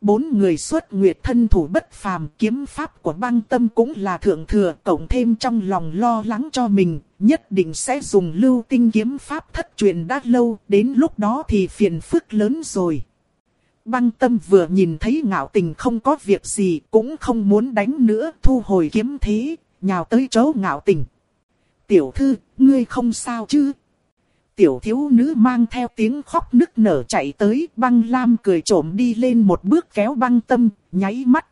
Bốn người xuất nguyệt thân thủ bất phàm kiếm pháp của băng tâm cũng là thượng thừa cộng thêm trong lòng lo lắng cho mình, nhất định sẽ dùng lưu tinh kiếm pháp thất truyền đã lâu, đến lúc đó thì phiền phức lớn rồi. Băng tâm vừa nhìn thấy ngạo tình không có việc gì cũng không muốn đánh nữa thu hồi kiếm thế, nhào tới chỗ ngạo tình. Tiểu thư, ngươi không sao chứ? Tiểu thiếu nữ mang theo tiếng khóc nức nở chạy tới, băng lam cười trộm đi lên một bước kéo băng tâm, nháy mắt.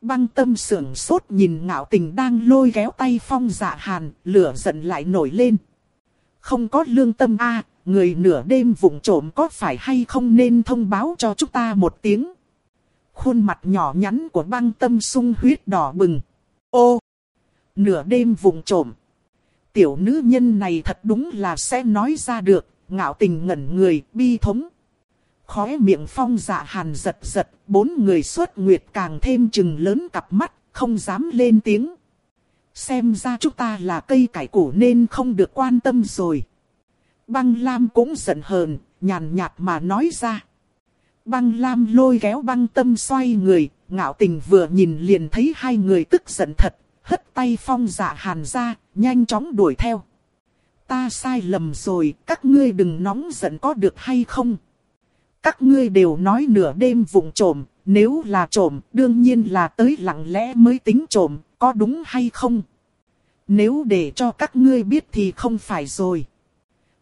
Băng tâm sưởng sốt nhìn ngạo tình đang lôi kéo tay phong dạ hàn, lửa giận lại nổi lên. Không có lương tâm a người nửa đêm vụng trộm có phải hay không nên thông báo cho chúng ta một tiếng. Khuôn mặt nhỏ nhắn của băng tâm sung huyết đỏ bừng. Ô! Nửa đêm vùng trộm tiểu nữ nhân này thật đúng là sẽ nói ra được, ngạo tình ngẩn người, bi thống. Khóe miệng phong dạ hàn giật giật, bốn người xuất nguyệt càng thêm chừng lớn cặp mắt, không dám lên tiếng. Xem ra chúng ta là cây cải củ nên không được quan tâm rồi. Băng Lam cũng giận hờn, nhàn nhạt mà nói ra. Băng Lam lôi kéo băng tâm xoay người, ngạo tình vừa nhìn liền thấy hai người tức giận thật, hất tay phong dạ hàn ra, nhanh chóng đuổi theo. Ta sai lầm rồi, các ngươi đừng nóng giận có được hay không? Các ngươi đều nói nửa đêm vụng trộm, nếu là trộm, đương nhiên là tới lặng lẽ mới tính trộm, có đúng hay không? Nếu để cho các ngươi biết thì không phải rồi.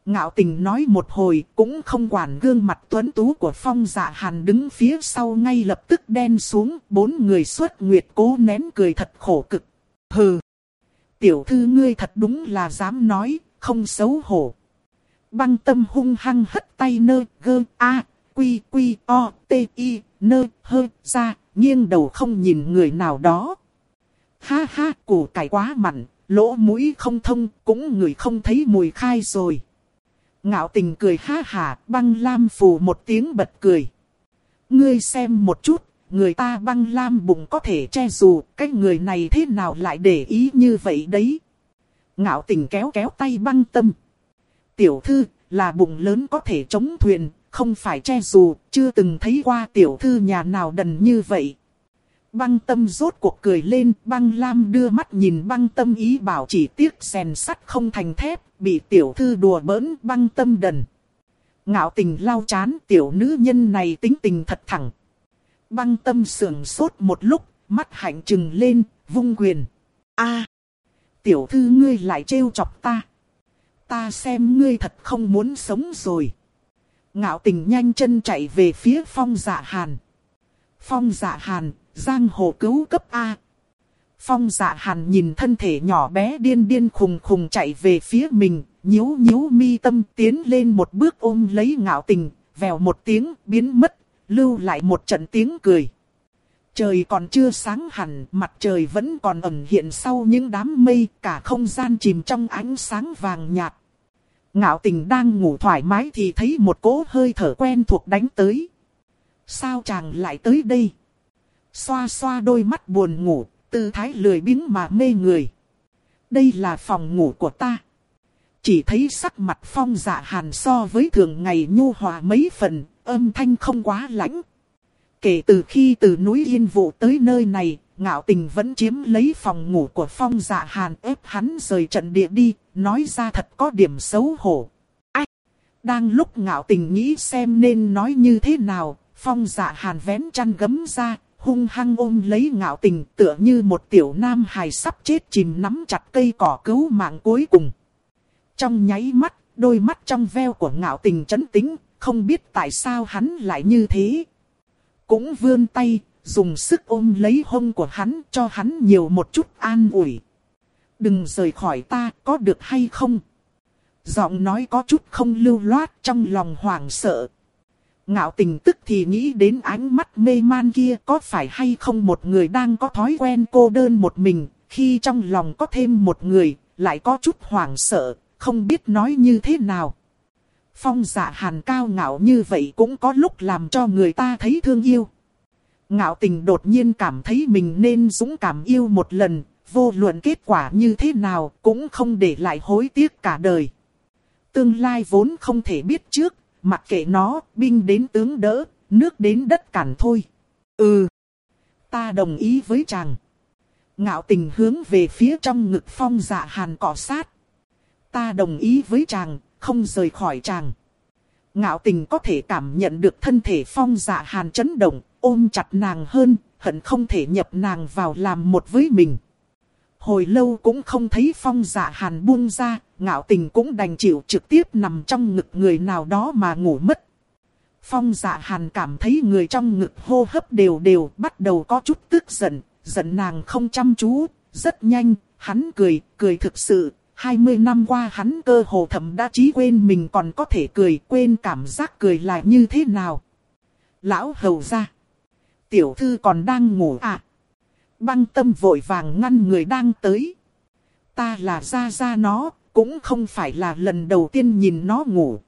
Ngạo tình nói một hồi cũng không quản gương mặt tuấn tú của phong dạ hàn đứng phía sau ngay lập tức đen xuống. Bốn người xuất nguyệt cố nén cười thật khổ cực. Hừ. Tiểu thư ngươi thật đúng là dám nói, không xấu hổ. Băng tâm hung hăng hất tay nơ gơ a quy quy o t i nơ hơ ra, nghiêng đầu không nhìn người nào đó. Ha ha, củ cải quá mặn, lỗ mũi không thông, cũng người không thấy mùi khai rồi. Ngạo tình cười ha hà, băng lam phù một tiếng bật cười. Ngươi xem một chút, người ta băng lam bụng có thể che dù, cái người này thế nào lại để ý như vậy đấy. Ngạo tình kéo kéo tay băng tâm. Tiểu thư, là bụng lớn có thể chống thuyền, không phải che dù, chưa từng thấy qua tiểu thư nhà nào đần như vậy. Băng tâm rốt cuộc cười lên, băng lam đưa mắt nhìn băng tâm ý bảo chỉ tiếc rèn sắt không thành thép, bị tiểu thư đùa bỡn băng tâm đần. Ngạo tình lau chán tiểu nữ nhân này tính tình thật thẳng, Băng tâm sườn sốt một lúc, mắt hạnh trừng lên, vung quyền. a tiểu thư ngươi lại trêu chọc ta. Ta xem ngươi thật không muốn sống rồi. Ngạo tình nhanh chân chạy về phía phong dạ hàn. Phong dạ hàn, giang hồ cứu cấp A. Phong dạ hàn nhìn thân thể nhỏ bé điên điên khùng khùng chạy về phía mình, nhíu nhíu mi tâm tiến lên một bước ôm lấy ngạo tình, vèo một tiếng biến mất lưu lại một trận tiếng cười. Trời còn chưa sáng hẳn, mặt trời vẫn còn ẩn hiện sau những đám mây, cả không gian chìm trong ánh sáng vàng nhạt. Ngạo tình đang ngủ thoải mái thì thấy một cỗ hơi thở quen thuộc đánh tới. Sao chàng lại tới đây? Xoa xoa đôi mắt buồn ngủ, tư thái lười biếng mà mê người. Đây là phòng ngủ của ta. Chỉ thấy sắc mặt phong dạ hàn so với thường ngày nhu hòa mấy phần, âm thanh không quá lãnh. Kể từ khi từ núi Yên Vụ tới nơi này, ngạo tình vẫn chiếm lấy phòng ngủ của phong dạ hàn ép hắn rời trận địa đi, nói ra thật có điểm xấu hổ. Ách! Đang lúc ngạo tình nghĩ xem nên nói như thế nào, phong dạ hàn vén chăn gấm ra, hung hăng ôm lấy ngạo tình tựa như một tiểu nam hài sắp chết chìm nắm chặt cây cỏ cứu mạng cuối cùng. Trong nháy mắt, đôi mắt trong veo của ngạo tình chấn tĩnh, không biết tại sao hắn lại như thế. Cũng vươn tay, dùng sức ôm lấy hông của hắn cho hắn nhiều một chút an ủi. Đừng rời khỏi ta, có được hay không? Giọng nói có chút không lưu loát trong lòng hoảng sợ. Ngạo tình tức thì nghĩ đến ánh mắt mê man kia có phải hay không một người đang có thói quen cô đơn một mình, khi trong lòng có thêm một người, lại có chút hoảng sợ, không biết nói như thế nào. Phong giả hàn cao ngạo như vậy cũng có lúc làm cho người ta thấy thương yêu. Ngạo tình đột nhiên cảm thấy mình nên dũng cảm yêu một lần, vô luận kết quả như thế nào cũng không để lại hối tiếc cả đời. Tương lai vốn không thể biết trước, mặc kệ nó, binh đến tướng đỡ, nước đến đất cản thôi. Ừ, ta đồng ý với chàng. Ngạo tình hướng về phía trong ngực phong dạ hàn cọ sát. Ta đồng ý với chàng, không rời khỏi chàng. Ngạo tình có thể cảm nhận được thân thể phong dạ hàn chấn động, ôm chặt nàng hơn, hận không thể nhập nàng vào làm một với mình. Hồi lâu cũng không thấy phong dạ hàn buông ra, ngạo tình cũng đành chịu trực tiếp nằm trong ngực người nào đó mà ngủ mất. Phong dạ hàn cảm thấy người trong ngực hô hấp đều đều bắt đầu có chút tức giận, giận nàng không chăm chú, rất nhanh, hắn cười, cười thực sự, 20 năm qua hắn cơ hồ thầm đã trí quên mình còn có thể cười, quên cảm giác cười là như thế nào. Lão hầu ra. Tiểu thư còn đang ngủ à? Băng tâm vội vàng ngăn người đang tới. Ta là ra ra nó, cũng không phải là lần đầu tiên nhìn nó ngủ.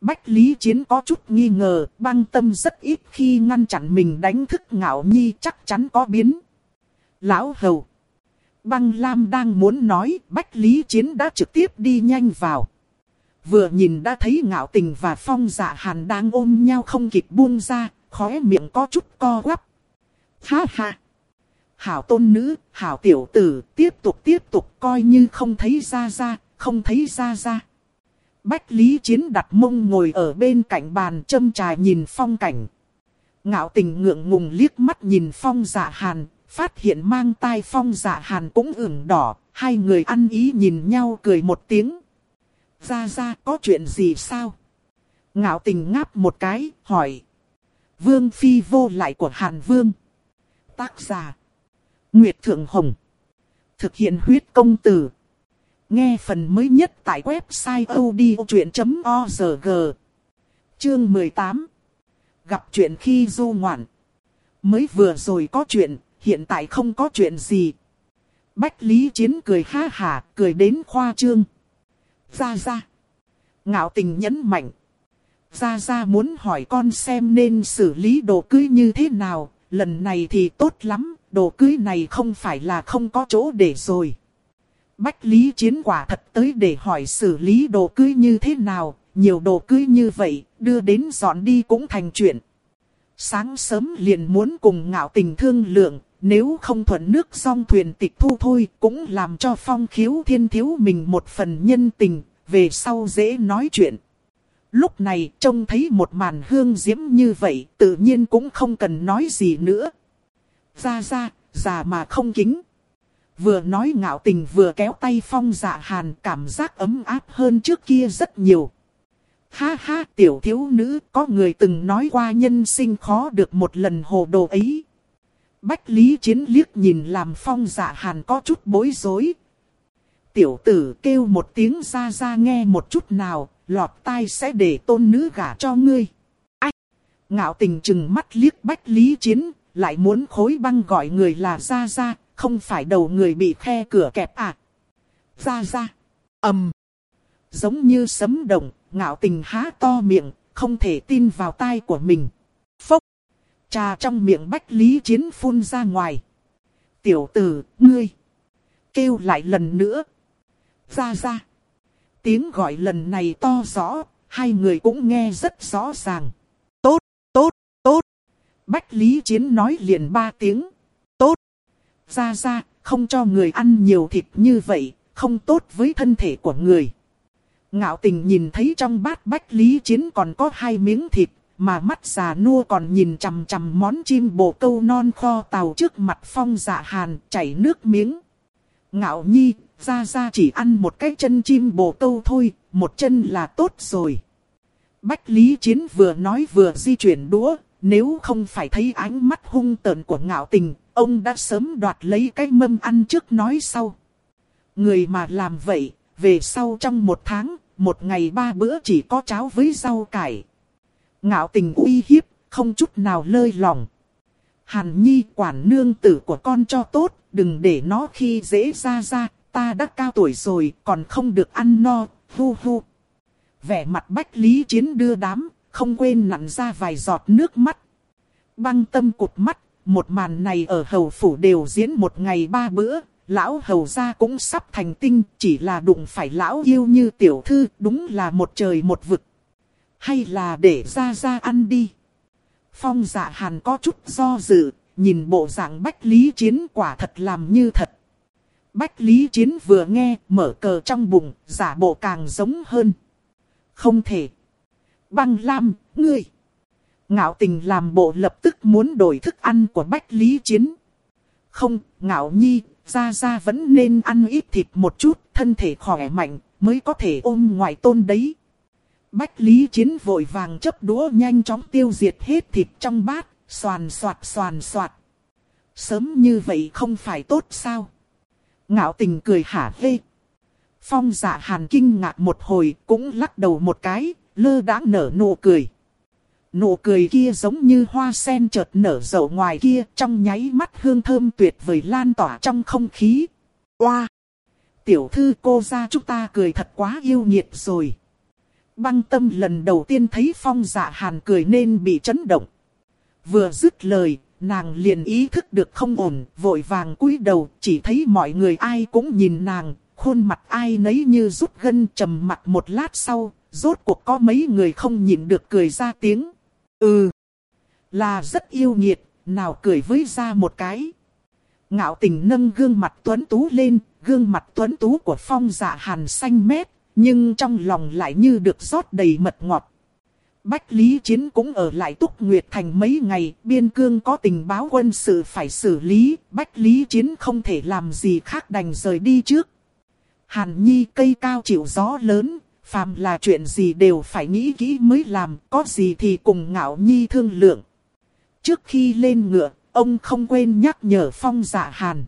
Bách Lý Chiến có chút nghi ngờ, băng tâm rất ít khi ngăn chặn mình đánh thức ngạo nhi chắc chắn có biến. Lão hầu. Băng Lam đang muốn nói, Bách Lý Chiến đã trực tiếp đi nhanh vào. Vừa nhìn đã thấy ngạo tình và phong dạ hàn đang ôm nhau không kịp buông ra, khóe miệng có chút co quắp. Ha ha! Hảo tôn nữ, hảo tiểu tử, tiếp tục tiếp tục coi như không thấy ra ra, không thấy ra ra. Bách Lý Chiến đặt mông ngồi ở bên cạnh bàn châm trà nhìn phong cảnh. Ngạo tình ngượng ngùng liếc mắt nhìn phong dạ hàn, phát hiện mang tai phong dạ hàn cũng ửng đỏ, hai người ăn ý nhìn nhau cười một tiếng. Ra ra có chuyện gì sao? Ngạo tình ngáp một cái, hỏi. Vương phi vô lại của Hàn Vương. Tác giả. Nguyệt Thượng Hồng. Thực hiện huyết công từ. Nghe phần mới nhất tại website odchuyện.org. Chương 18. Gặp chuyện khi du ngoạn. Mới vừa rồi có chuyện, hiện tại không có chuyện gì. Bách Lý Chiến cười ha hà, cười đến khoa trương. Ra ra. Ngạo tình nhấn mạnh. Ra ra muốn hỏi con xem nên xử lý đồ cưới như thế nào, lần này thì tốt lắm, đồ cưới này không phải là không có chỗ để rồi. Bách Lý Chiến quả thật tới để hỏi xử lý đồ cưới như thế nào, nhiều đồ cưới như vậy, đưa đến dọn đi cũng thành chuyện. Sáng sớm liền muốn cùng ngạo tình thương lượng, nếu không thuận nước song thuyền tịch thu thôi cũng làm cho phong khiếu thiên thiếu mình một phần nhân tình, về sau dễ nói chuyện. Lúc này trông thấy một màn hương diễm như vậy tự nhiên cũng không cần nói gì nữa. Ra ra, già mà không kính. Vừa nói ngạo tình vừa kéo tay phong dạ hàn cảm giác ấm áp hơn trước kia rất nhiều. Ha ha tiểu thiếu nữ có người từng nói qua nhân sinh khó được một lần hồ đồ ấy. Bách Lý Chiến liếc nhìn làm phong dạ hàn có chút bối rối. Tiểu tử kêu một tiếng ra ra nghe một chút nào, lọt tai sẽ để tôn nữ gả cho ngươi. Ách! Ngạo tình chừng mắt liếc Bách Lý Chiến, lại muốn khối băng gọi người là ra ra, không phải đầu người bị khe cửa kẹp à. Ra ra! ầm Giống như sấm động, ngạo tình há to miệng, không thể tin vào tai của mình. Trà trong miệng Bách Lý Chiến phun ra ngoài. Tiểu tử, ngươi! Kêu lại lần nữa. Ra ra! Tiếng gọi lần này to rõ, hai người cũng nghe rất rõ ràng. Tốt, tốt, tốt. Bách Lý Chiến nói liền ba tiếng. Tốt. Ra ra, không cho người ăn nhiều thịt như vậy, không tốt với thân thể của người. Ngạo tình nhìn thấy trong bát Bách Lý Chiến còn có hai miếng thịt, mà mắt già nua còn nhìn chằm chằm món chim bồ câu non kho tàu trước mặt phong dạ hàn, chảy nước miếng. Ngạo nhi, ra ra chỉ ăn một cái chân chim bồ câu thôi, một chân là tốt rồi. Bách Lý Chiến vừa nói vừa di chuyển đũa, nếu không phải thấy ánh mắt hung tợn của ngạo tình, ông đã sớm đoạt lấy cái mâm ăn trước nói sau. Người mà làm vậy, về sau trong một tháng, một ngày ba bữa chỉ có cháo với rau cải. Ngạo tình uy hiếp, không chút nào lơi lòng. Hàn Nhi quản nương tử của con cho tốt, đừng để nó khi dễ ra ra, ta đã cao tuổi rồi, còn không được ăn no, hu hu. Vẻ mặt bách lý chiến đưa đám, không quên nặn ra vài giọt nước mắt. Băng tâm cụt mắt, một màn này ở hầu phủ đều diễn một ngày ba bữa, lão hầu gia cũng sắp thành tinh, chỉ là đụng phải lão yêu như tiểu thư, đúng là một trời một vực. Hay là để ra ra ăn đi. Phong dạ hàn có chút do dự, nhìn bộ dạng bách lý chiến quả thật làm như thật. Bách lý chiến vừa nghe, mở cờ trong bụng, giả bộ càng giống hơn. Không thể. Băng lam, ngươi. Ngạo tình làm bộ lập tức muốn đổi thức ăn của bách lý chiến. Không, ngạo nhi, ra ra vẫn nên ăn ít thịt một chút, thân thể khỏe mạnh, mới có thể ôm ngoại tôn đấy. Bách Lý Chiến vội vàng chấp đũa nhanh chóng tiêu diệt hết thịt trong bát, xoàn xoạt xoàn xoạt. Sớm như vậy không phải tốt sao? Ngạo tình cười hả hê. Phong dạ hàn kinh ngạc một hồi cũng lắc đầu một cái, lơ đãng nở nụ cười. Nụ cười kia giống như hoa sen chợt nở rộ ngoài kia trong nháy mắt hương thơm tuyệt vời lan tỏa trong không khí. Oa! Tiểu thư cô ra chúng ta cười thật quá yêu nghiệt rồi. Băng tâm lần đầu tiên thấy phong dạ hàn cười nên bị chấn động. Vừa dứt lời, nàng liền ý thức được không ổn, vội vàng cúi đầu, chỉ thấy mọi người ai cũng nhìn nàng, khuôn mặt ai nấy như rút gân trầm mặt một lát sau, rốt cuộc có mấy người không nhìn được cười ra tiếng. Ừ, là rất yêu nghiệt, nào cười với ra một cái. Ngạo tình nâng gương mặt tuấn tú lên, gương mặt tuấn tú của phong dạ hàn xanh mét, nhưng trong lòng lại như được rót đầy mật ngọt. Bách Lý Chiến cũng ở lại Túc Nguyệt Thành mấy ngày, biên cương có tình báo quân sự phải xử lý, Bách Lý Chiến không thể làm gì khác đành rời đi trước. Hàn Nhi cây cao chịu gió lớn, phàm là chuyện gì đều phải nghĩ kỹ mới làm, có gì thì cùng ngạo Nhi thương lượng. Trước khi lên ngựa, ông không quên nhắc nhở Phong dạ Hàn.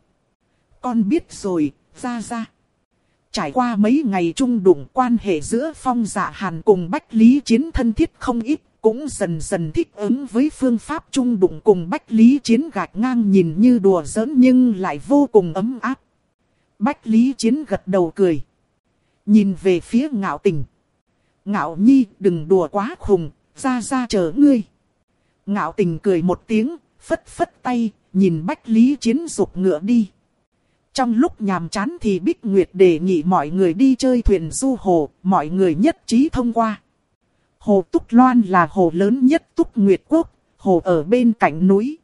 Con biết rồi, ra ra. Trải qua mấy ngày chung đụng quan hệ giữa Phong dạ Hàn cùng Bách Lý Chiến thân thiết không ít, cũng dần dần thích ứng với phương pháp chung đụng cùng Bách Lý Chiến gạch ngang nhìn như đùa giỡn nhưng lại vô cùng ấm áp. Bách Lý Chiến gật đầu cười. Nhìn về phía ngạo tình. Ngạo nhi đừng đùa quá khùng, ra ra chờ ngươi. Ngạo tình cười một tiếng, phất phất tay, nhìn Bách Lý Chiến dục ngựa đi. Trong lúc nhàm chán thì Bích Nguyệt đề nghị mọi người đi chơi thuyền du hồ, mọi người nhất trí thông qua. Hồ Túc Loan là hồ lớn nhất Túc Nguyệt Quốc, hồ ở bên cạnh núi.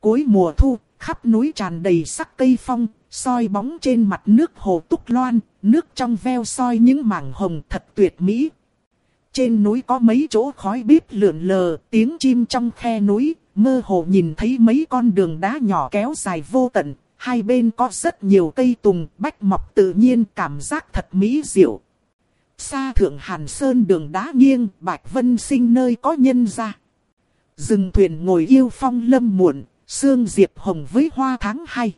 Cuối mùa thu, khắp núi tràn đầy sắc cây phong, soi bóng trên mặt nước hồ Túc Loan, nước trong veo soi những mảng hồng thật tuyệt mỹ. Trên núi có mấy chỗ khói bếp lượn lờ, tiếng chim trong khe núi, mơ hồ nhìn thấy mấy con đường đá nhỏ kéo dài vô tận, hai bên có rất nhiều cây tùng bách mọc tự nhiên cảm giác thật mỹ diệu. Xa thượng Hàn Sơn đường đá nghiêng, Bạch Vân sinh nơi có nhân ra. Dừng thuyền ngồi yêu phong lâm muộn, sương diệp hồng với hoa tháng hai.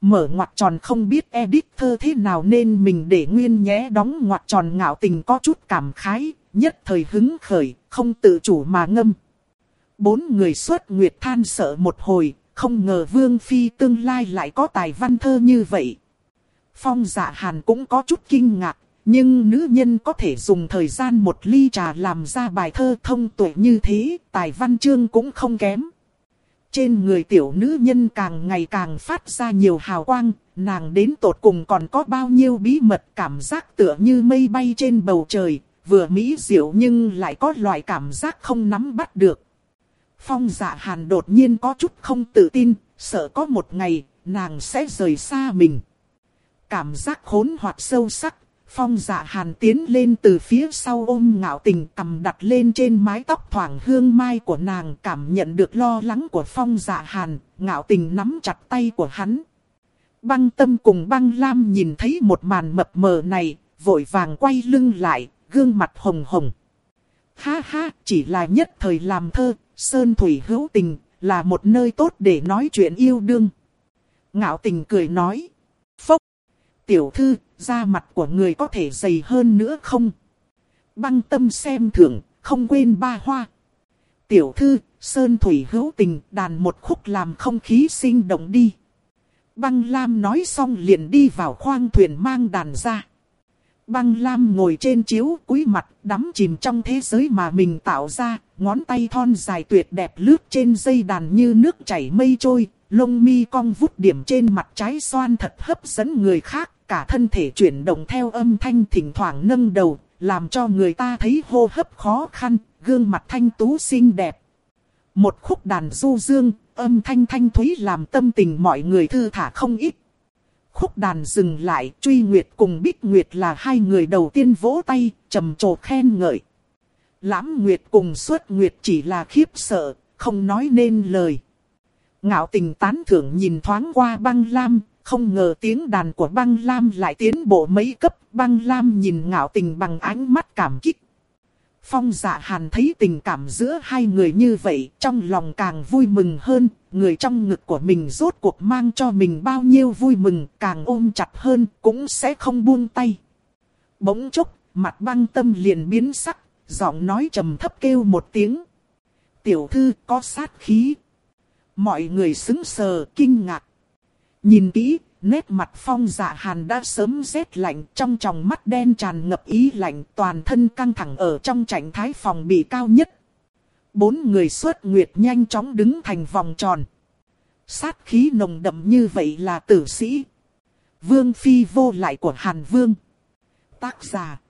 Mở ngoặt tròn không biết edit thơ thế nào nên mình để nguyên nhé đóng ngoặt tròn ngạo tình có chút cảm khái, nhất thời hứng khởi, không tự chủ mà ngâm. Bốn người xuất nguyệt than sợ một hồi, không ngờ Vương Phi tương lai lại có tài văn thơ như vậy. Phong dạ hàn cũng có chút kinh ngạc, nhưng nữ nhân có thể dùng thời gian một ly trà làm ra bài thơ thông tuệ như thế, tài văn chương cũng không kém. Trên người tiểu nữ nhân càng ngày càng phát ra nhiều hào quang, nàng đến tột cùng còn có bao nhiêu bí mật cảm giác tựa như mây bay trên bầu trời, vừa mỹ diệu nhưng lại có loại cảm giác không nắm bắt được. Phong dạ hàn đột nhiên có chút không tự tin, sợ có một ngày, nàng sẽ rời xa mình. Cảm giác khốn hoặc sâu sắc, Phong dạ hàn tiến lên từ phía sau ôm ngạo tình cầm đặt lên trên mái tóc thoảng hương mai của nàng cảm nhận được lo lắng của phong dạ hàn, ngạo tình nắm chặt tay của hắn. Băng tâm cùng băng lam nhìn thấy một màn mập mờ này, vội vàng quay lưng lại, gương mặt hồng hồng. Ha ha, chỉ là nhất thời làm thơ, Sơn Thủy hữu tình, là một nơi tốt để nói chuyện yêu đương. Ngạo tình cười nói. Phốc, tiểu thư, da mặt của người có thể dày hơn nữa không? Băng tâm xem thưởng, không quên ba hoa. Tiểu thư, Sơn Thủy hữu tình, đàn một khúc làm không khí sinh động đi. Băng Lam nói xong liền đi vào khoang thuyền mang đàn ra. Băng Lam ngồi trên chiếu cúi mặt đắm chìm trong thế giới mà mình tạo ra, ngón tay thon dài tuyệt đẹp lướt trên dây đàn như nước chảy mây trôi, lông mi cong vút điểm trên mặt trái xoan thật hấp dẫn người khác, cả thân thể chuyển động theo âm thanh thỉnh thoảng nâng đầu, làm cho người ta thấy hô hấp khó khăn, gương mặt thanh tú xinh đẹp. Một khúc đàn du dương, âm thanh thanh thúy làm tâm tình mọi người thư thả không ít. Khúc đàn dừng lại, Truy Nguyệt cùng Bích Nguyệt là hai người đầu tiên vỗ tay, trầm trồ khen ngợi. Lãm Nguyệt cùng Xuất Nguyệt chỉ là khiếp sợ, không nói nên lời. Ngạo tình tán thưởng nhìn thoáng qua băng lam, không ngờ tiếng đàn của băng lam lại tiến bộ mấy cấp. Băng lam nhìn ngạo tình bằng ánh mắt cảm kích. Phong dạ hàn thấy tình cảm giữa hai người như vậy, trong lòng càng vui mừng hơn, người trong ngực của mình rốt cuộc mang cho mình bao nhiêu vui mừng, càng ôm chặt hơn, cũng sẽ không buông tay. Bỗng chốc, mặt băng tâm liền biến sắc, giọng nói trầm thấp kêu một tiếng. Tiểu thư có sát khí. Mọi người xứng sờ, kinh ngạc. Nhìn kỹ, nét mặt phong dạ hàn đã sớm rét lạnh trong tròng mắt đen tràn ngập ý lạnh toàn thân căng thẳng ở trong trạng thái phòng bị cao nhất. Bốn người xuất nguyệt nhanh chóng đứng thành vòng tròn. Sát khí nồng đậm như vậy là tử sĩ. Vương phi vô lại của Hàn Vương. Tác giả.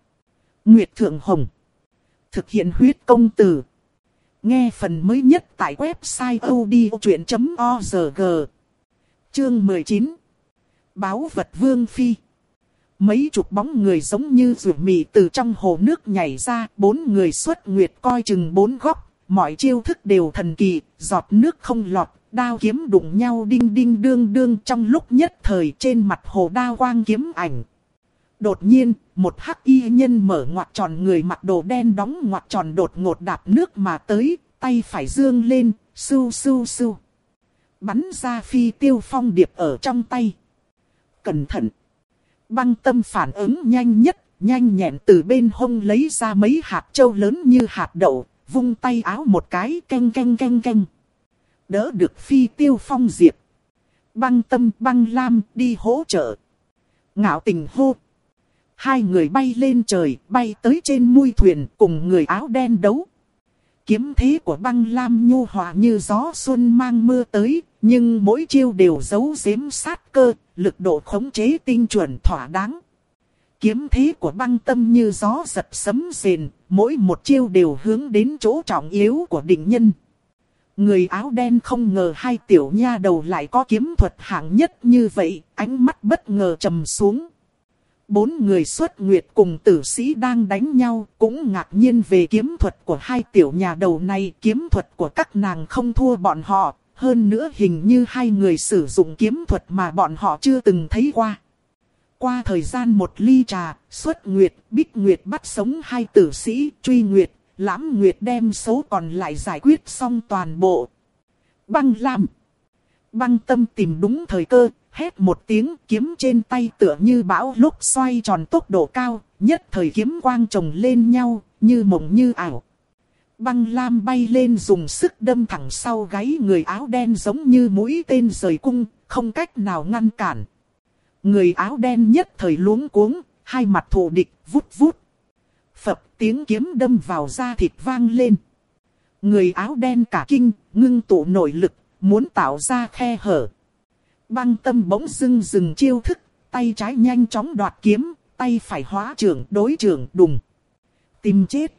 Nguyệt Thượng Hồng. Thực hiện huyết công từ. Nghe phần mới nhất tại website odchuyện.org. Chương 19 báo vật vương phi. Mấy chục bóng người giống như rượu mì từ trong hồ nước nhảy ra, bốn người xuất nguyệt coi chừng bốn góc, mọi chiêu thức đều thần kỳ, giọt nước không lọt, đao kiếm đụng nhau đinh đinh đương đương trong lúc nhất thời trên mặt hồ đao quang kiếm ảnh. Đột nhiên, một hắc y nhân mở ngoặt tròn người mặc đồ đen đóng ngoặt tròn đột ngột đạp nước mà tới, tay phải dương lên, sưu sưu sưu. Bắn ra phi tiêu phong điệp ở trong tay cẩn thận. Băng tâm phản ứng nhanh nhất, nhanh nhẹn từ bên hông lấy ra mấy hạt châu lớn như hạt đậu, vung tay áo một cái canh canh canh canh. Đỡ được phi tiêu phong diệp. Băng tâm băng lam đi hỗ trợ. Ngạo tình hô. Hai người bay lên trời, bay tới trên mui thuyền cùng người áo đen đấu. Kiếm thế của băng lam nhu hòa như gió xuân mang mưa tới, nhưng mỗi chiêu đều giấu giếm sát cơ, lực độ khống chế tinh chuẩn thỏa đáng. Kiếm thế của băng tâm như gió giật sấm rền, mỗi một chiêu đều hướng đến chỗ trọng yếu của định nhân. Người áo đen không ngờ hai tiểu nha đầu lại có kiếm thuật hạng nhất như vậy, ánh mắt bất ngờ trầm xuống. Bốn người xuất nguyệt cùng tử sĩ đang đánh nhau, cũng ngạc nhiên về kiếm thuật của hai tiểu nhà đầu này. Kiếm thuật của các nàng không thua bọn họ, hơn nữa hình như hai người sử dụng kiếm thuật mà bọn họ chưa từng thấy qua. Qua thời gian một ly trà, xuất nguyệt, bích nguyệt bắt sống hai tử sĩ, truy nguyệt, lãm nguyệt đem số còn lại giải quyết xong toàn bộ. Băng làm. Băng tâm tìm đúng thời cơ, hét một tiếng kiếm trên tay tựa như bão lúc xoay tròn tốc độ cao, nhất thời kiếm quang chồng lên nhau, như mộng như ảo. Băng lam bay lên dùng sức đâm thẳng sau gáy người áo đen giống như mũi tên rời cung, không cách nào ngăn cản. Người áo đen nhất thời luống cuống, hai mặt thù địch, vút vút. Phập tiếng kiếm đâm vào da thịt vang lên. Người áo đen cả kinh, ngưng tụ nội lực, muốn tạo ra khe hở. Băng tâm bỗng dưng dừng chiêu thức, tay trái nhanh chóng đoạt kiếm, tay phải hóa trưởng đối trưởng đùng. Tìm chết.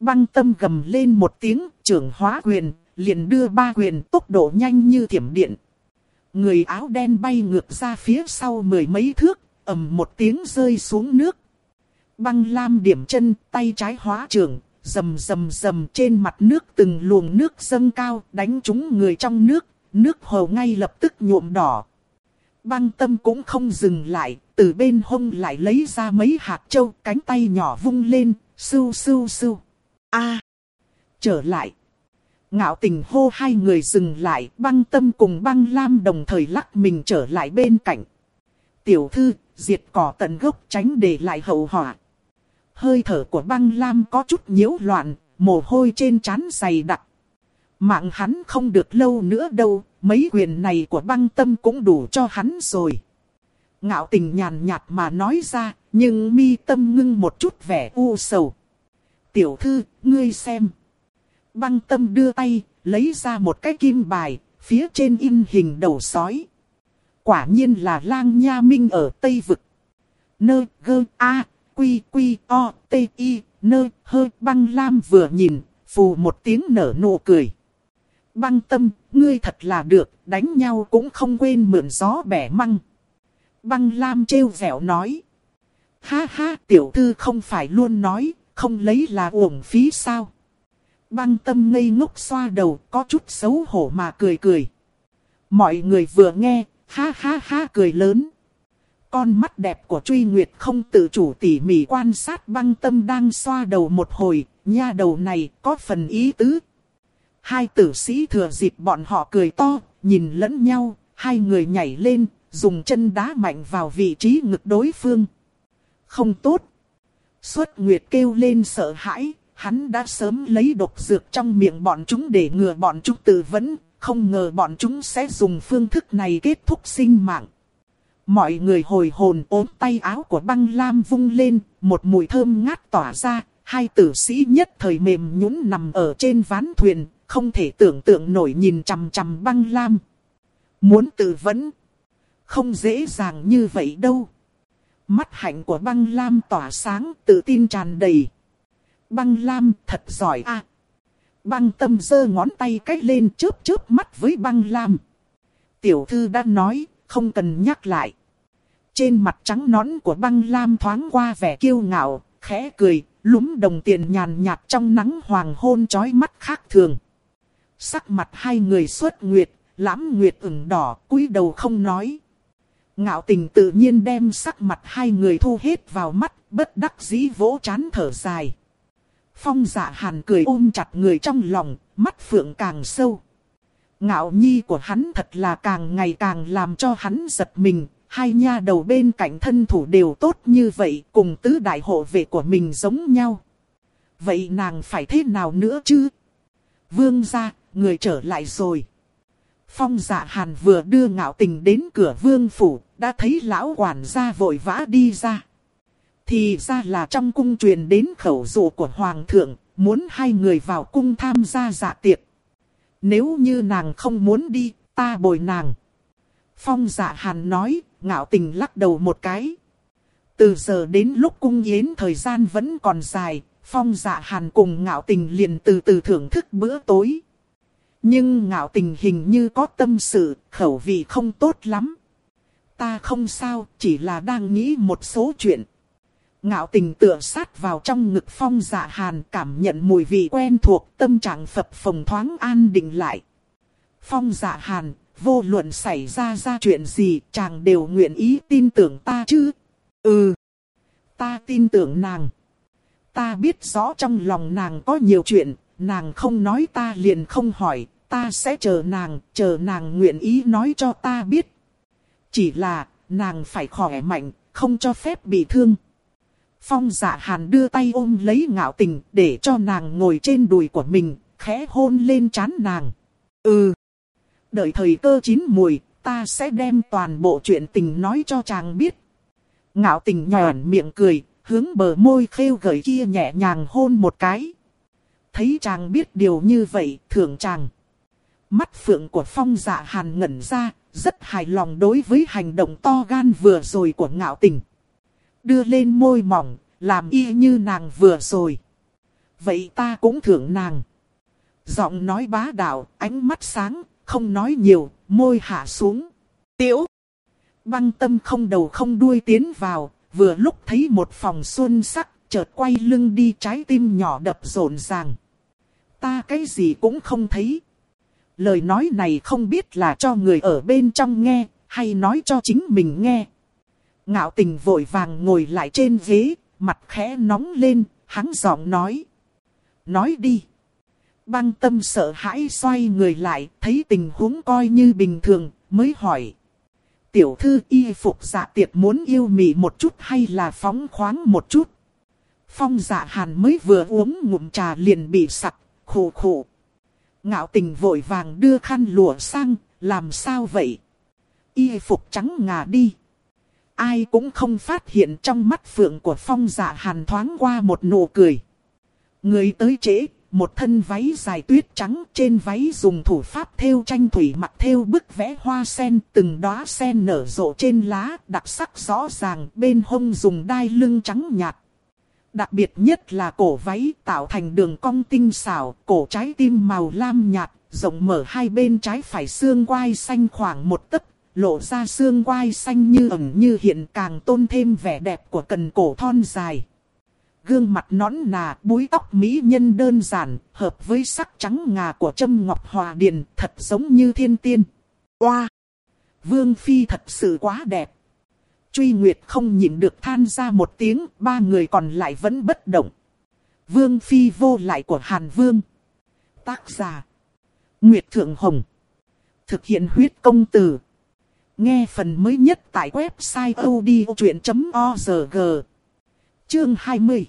Băng tâm gầm lên một tiếng, trưởng hóa quyền, liền đưa ba quyền tốc độ nhanh như thiểm điện. Người áo đen bay ngược ra phía sau mười mấy thước, ầm một tiếng rơi xuống nước. Băng lam điểm chân, tay trái hóa trưởng, rầm rầm rầm trên mặt nước từng luồng nước dâng cao, đánh trúng người trong nước, nước hồ ngay lập tức nhuộm đỏ. Băng tâm cũng không dừng lại, từ bên hông lại lấy ra mấy hạt châu, cánh tay nhỏ vung lên, sưu sưu sưu. A, trở lại. Ngạo tình hô hai người dừng lại, băng tâm cùng băng lam đồng thời lắc mình trở lại bên cạnh. Tiểu thư, diệt cỏ tận gốc tránh để lại hậu họa. Hơi thở của băng lam có chút nhiễu loạn, mồ hôi trên trán dày đặc. Mạng hắn không được lâu nữa đâu, mấy quyền này của băng tâm cũng đủ cho hắn rồi. Ngạo tình nhàn nhạt mà nói ra, nhưng mi tâm ngưng một chút vẻ u sầu. Tiểu thư, ngươi xem. Băng tâm đưa tay, lấy ra một cái kim bài, phía trên in hình đầu sói. Quả nhiên là lang nha minh ở Tây Vực. Nơ gơ a quy quy o t i nơ hơ băng lam vừa nhìn, phù một tiếng nở nụ cười. Băng tâm, ngươi thật là được, đánh nhau cũng không quên mượn gió bẻ măng. Băng lam trêu vẻo nói. Ha ha, tiểu thư không phải luôn nói, không lấy là uổng phí sao. Băng tâm ngây ngốc xoa đầu, có chút xấu hổ mà cười cười. Mọi người vừa nghe, ha ha ha cười lớn. Con mắt đẹp của truy nguyệt không tự chủ tỉ mỉ quan sát băng tâm đang xoa đầu một hồi, nha đầu này có phần ý tứ. Hai tử sĩ thừa dịp bọn họ cười to, nhìn lẫn nhau, hai người nhảy lên, dùng chân đá mạnh vào vị trí ngực đối phương. Không tốt. Xuất Nguyệt kêu lên sợ hãi, hắn đã sớm lấy độc dược trong miệng bọn chúng để ngừa bọn chúng tự vấn, không ngờ bọn chúng sẽ dùng phương thức này kết thúc sinh mạng. Mọi người hồi hồn ốm tay áo của băng lam vung lên, một mùi thơm ngát tỏa ra, hai tử sĩ nhất thời mềm nhũn nằm ở trên ván thuyền, không thể tưởng tượng nổi nhìn chằm chằm băng lam. Muốn tự vấn, không dễ dàng như vậy đâu. Mắt hạnh của băng lam tỏa sáng, tự tin tràn đầy. Băng lam thật giỏi a. Băng tâm giơ ngón tay cách lên chớp chớp mắt với băng lam. Tiểu thư đã nói, không cần nhắc lại. Trên mặt trắng nõn của băng lam thoáng qua vẻ kiêu ngạo, khẽ cười, lúm đồng tiền nhàn nhạt trong nắng hoàng hôn chói mắt khác thường. Sắc mặt hai người xuất nguyệt, lãm nguyệt ửng đỏ, cúi đầu không nói. Ngạo tình tự nhiên đem sắc mặt hai người thu hết vào mắt, bất đắc dĩ vỗ chán thở dài. Phong dạ hàn cười ôm chặt người trong lòng, mắt phượng càng sâu. Ngạo nhi của hắn thật là càng ngày càng làm cho hắn giật mình, hai nha đầu bên cạnh thân thủ đều tốt như vậy, cùng tứ đại hộ vệ của mình giống nhau. Vậy nàng phải thế nào nữa chứ? Vương gia, người trở lại rồi. Phong dạ hàn vừa đưa ngạo tình đến cửa vương phủ, đã thấy lão quản gia vội vã đi ra. Thì ra là trong cung truyền đến khẩu dụ của hoàng thượng, muốn hai người vào cung tham gia dạ tiệc. Nếu như nàng không muốn đi, ta bồi nàng. Phong dạ hàn nói, ngạo tình lắc đầu một cái. Từ giờ đến lúc cung yến thời gian vẫn còn dài, phong dạ hàn cùng ngạo tình liền từ từ thưởng thức bữa tối. Nhưng ngạo tình hình như có tâm sự, khẩu vị không tốt lắm. Ta không sao, chỉ là đang nghĩ một số chuyện. Ngạo tình tựa sát vào trong ngực phong dạ hàn cảm nhận mùi vị quen thuộc tâm trạng phập phồng thoáng an định lại. Phong dạ hàn, vô luận xảy ra ra chuyện gì chàng đều nguyện ý tin tưởng ta chứ. Ừ, ta tin tưởng nàng. Ta biết rõ trong lòng nàng có nhiều chuyện, nàng không nói ta liền không hỏi, ta sẽ chờ nàng, chờ nàng nguyện ý nói cho ta biết. Chỉ là, nàng phải khỏe mạnh, không cho phép bị thương. Phong dạ hàn đưa tay ôm lấy ngạo tình để cho nàng ngồi trên đùi của mình, khẽ hôn lên trán nàng. Ừ. Đợi thời cơ chín mùi, ta sẽ đem toàn bộ chuyện tình nói cho chàng biết. Ngạo tình nhòn miệng cười, hướng bờ môi khêu gợi kia nhẹ nhàng hôn một cái. Thấy chàng biết điều như vậy, thưởng chàng. Mắt phượng của phong dạ hàn ngẩn ra, rất hài lòng đối với hành động to gan vừa rồi của ngạo tình. Đưa lên môi mỏng, làm y như nàng vừa rồi. Vậy ta cũng thưởng nàng. Giọng nói bá đạo, ánh mắt sáng, không nói nhiều, môi hạ xuống. Tiểu! Băng tâm không đầu không đuôi tiến vào, vừa lúc thấy một phòng xuân sắc, chợt quay lưng đi trái tim nhỏ đập rộn ràng. Ta cái gì cũng không thấy. Lời nói này không biết là cho người ở bên trong nghe, hay nói cho chính mình nghe. Ngạo tình vội vàng ngồi lại trên ghế, mặt khẽ nóng lên, hắn giọng nói. Nói đi. Băng tâm sợ hãi xoay người lại, thấy tình huống coi như bình thường, mới hỏi. Tiểu thư y phục dạ tiệc muốn yêu mị một chút hay là phóng khoáng một chút? Phong dạ hàn mới vừa uống ngụm trà liền bị sặc, khổ khổ. Ngạo tình vội vàng đưa khăn lụa sang, làm sao vậy? Y phục trắng ngà đi. Ai cũng không phát hiện trong mắt phượng của phong dạ hàn thoáng qua một nụ cười. Người tới trễ, một thân váy dài tuyết trắng trên váy dùng thủ pháp thêu tranh thủy mặt thêu bức vẽ hoa sen từng đóa sen nở rộ trên lá đặc sắc rõ ràng bên hông dùng đai lưng trắng nhạt. Đặc biệt nhất là cổ váy tạo thành đường cong tinh xảo, cổ trái tim màu lam nhạt, rộng mở hai bên trái phải xương quai xanh khoảng một tấc, lộ ra xương quai xanh như ẩn như hiện càng tôn thêm vẻ đẹp của cần cổ thon dài. Gương mặt nõn nà, búi tóc mỹ nhân đơn giản, hợp với sắc trắng ngà của Trâm Ngọc Hòa Điền, thật giống như thiên tiên. Oa! Vương Phi thật sự quá đẹp. Truy Nguyệt không nhịn được than ra một tiếng, ba người còn lại vẫn bất động. Vương Phi vô lại của Hàn Vương. Tác giả. Nguyệt Thượng Hồng. Thực hiện huyết công từ. Nghe phần mới nhất tại website odchuyện.org. Chương 20.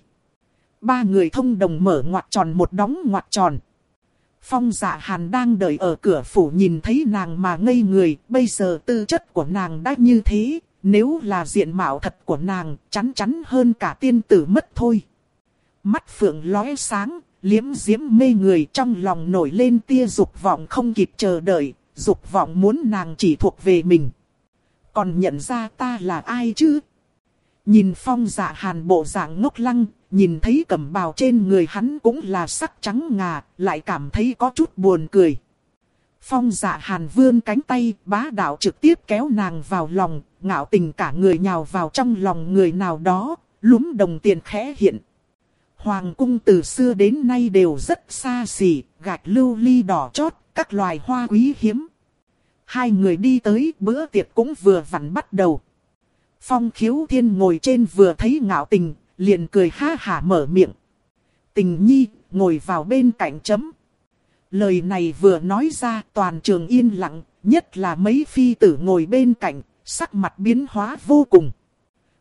Ba người thông đồng mở ngoặt tròn một đóng ngoặt tròn. Phong dạ hàn đang đợi ở cửa phủ nhìn thấy nàng mà ngây người, bây giờ tư chất của nàng đã như thế, nếu là diện mạo thật của nàng, chắn chắn hơn cả tiên tử mất thôi. Mắt phượng lóe sáng, liếm diễm mê người trong lòng nổi lên tia dục vọng không kịp chờ đợi, dục vọng muốn nàng chỉ thuộc về mình. Còn nhận ra ta là ai chứ? Nhìn phong dạ hàn bộ dạng ngốc lăng, nhìn thấy cẩm bào trên người hắn cũng là sắc trắng ngà, lại cảm thấy có chút buồn cười. Phong dạ hàn vươn cánh tay, bá đạo trực tiếp kéo nàng vào lòng, ngạo tình cả người nhào vào trong lòng người nào đó, lúm đồng tiền khẽ hiện. Hoàng cung từ xưa đến nay đều rất xa xỉ, gạch lưu ly đỏ chót, các loài hoa quý hiếm. Hai người đi tới bữa tiệc cũng vừa vặn bắt đầu. Phong khiếu thiên ngồi trên vừa thấy ngạo tình, liền cười ha hả mở miệng. Tình nhi, ngồi vào bên cạnh chấm. Lời này vừa nói ra toàn trường yên lặng, nhất là mấy phi tử ngồi bên cạnh, sắc mặt biến hóa vô cùng.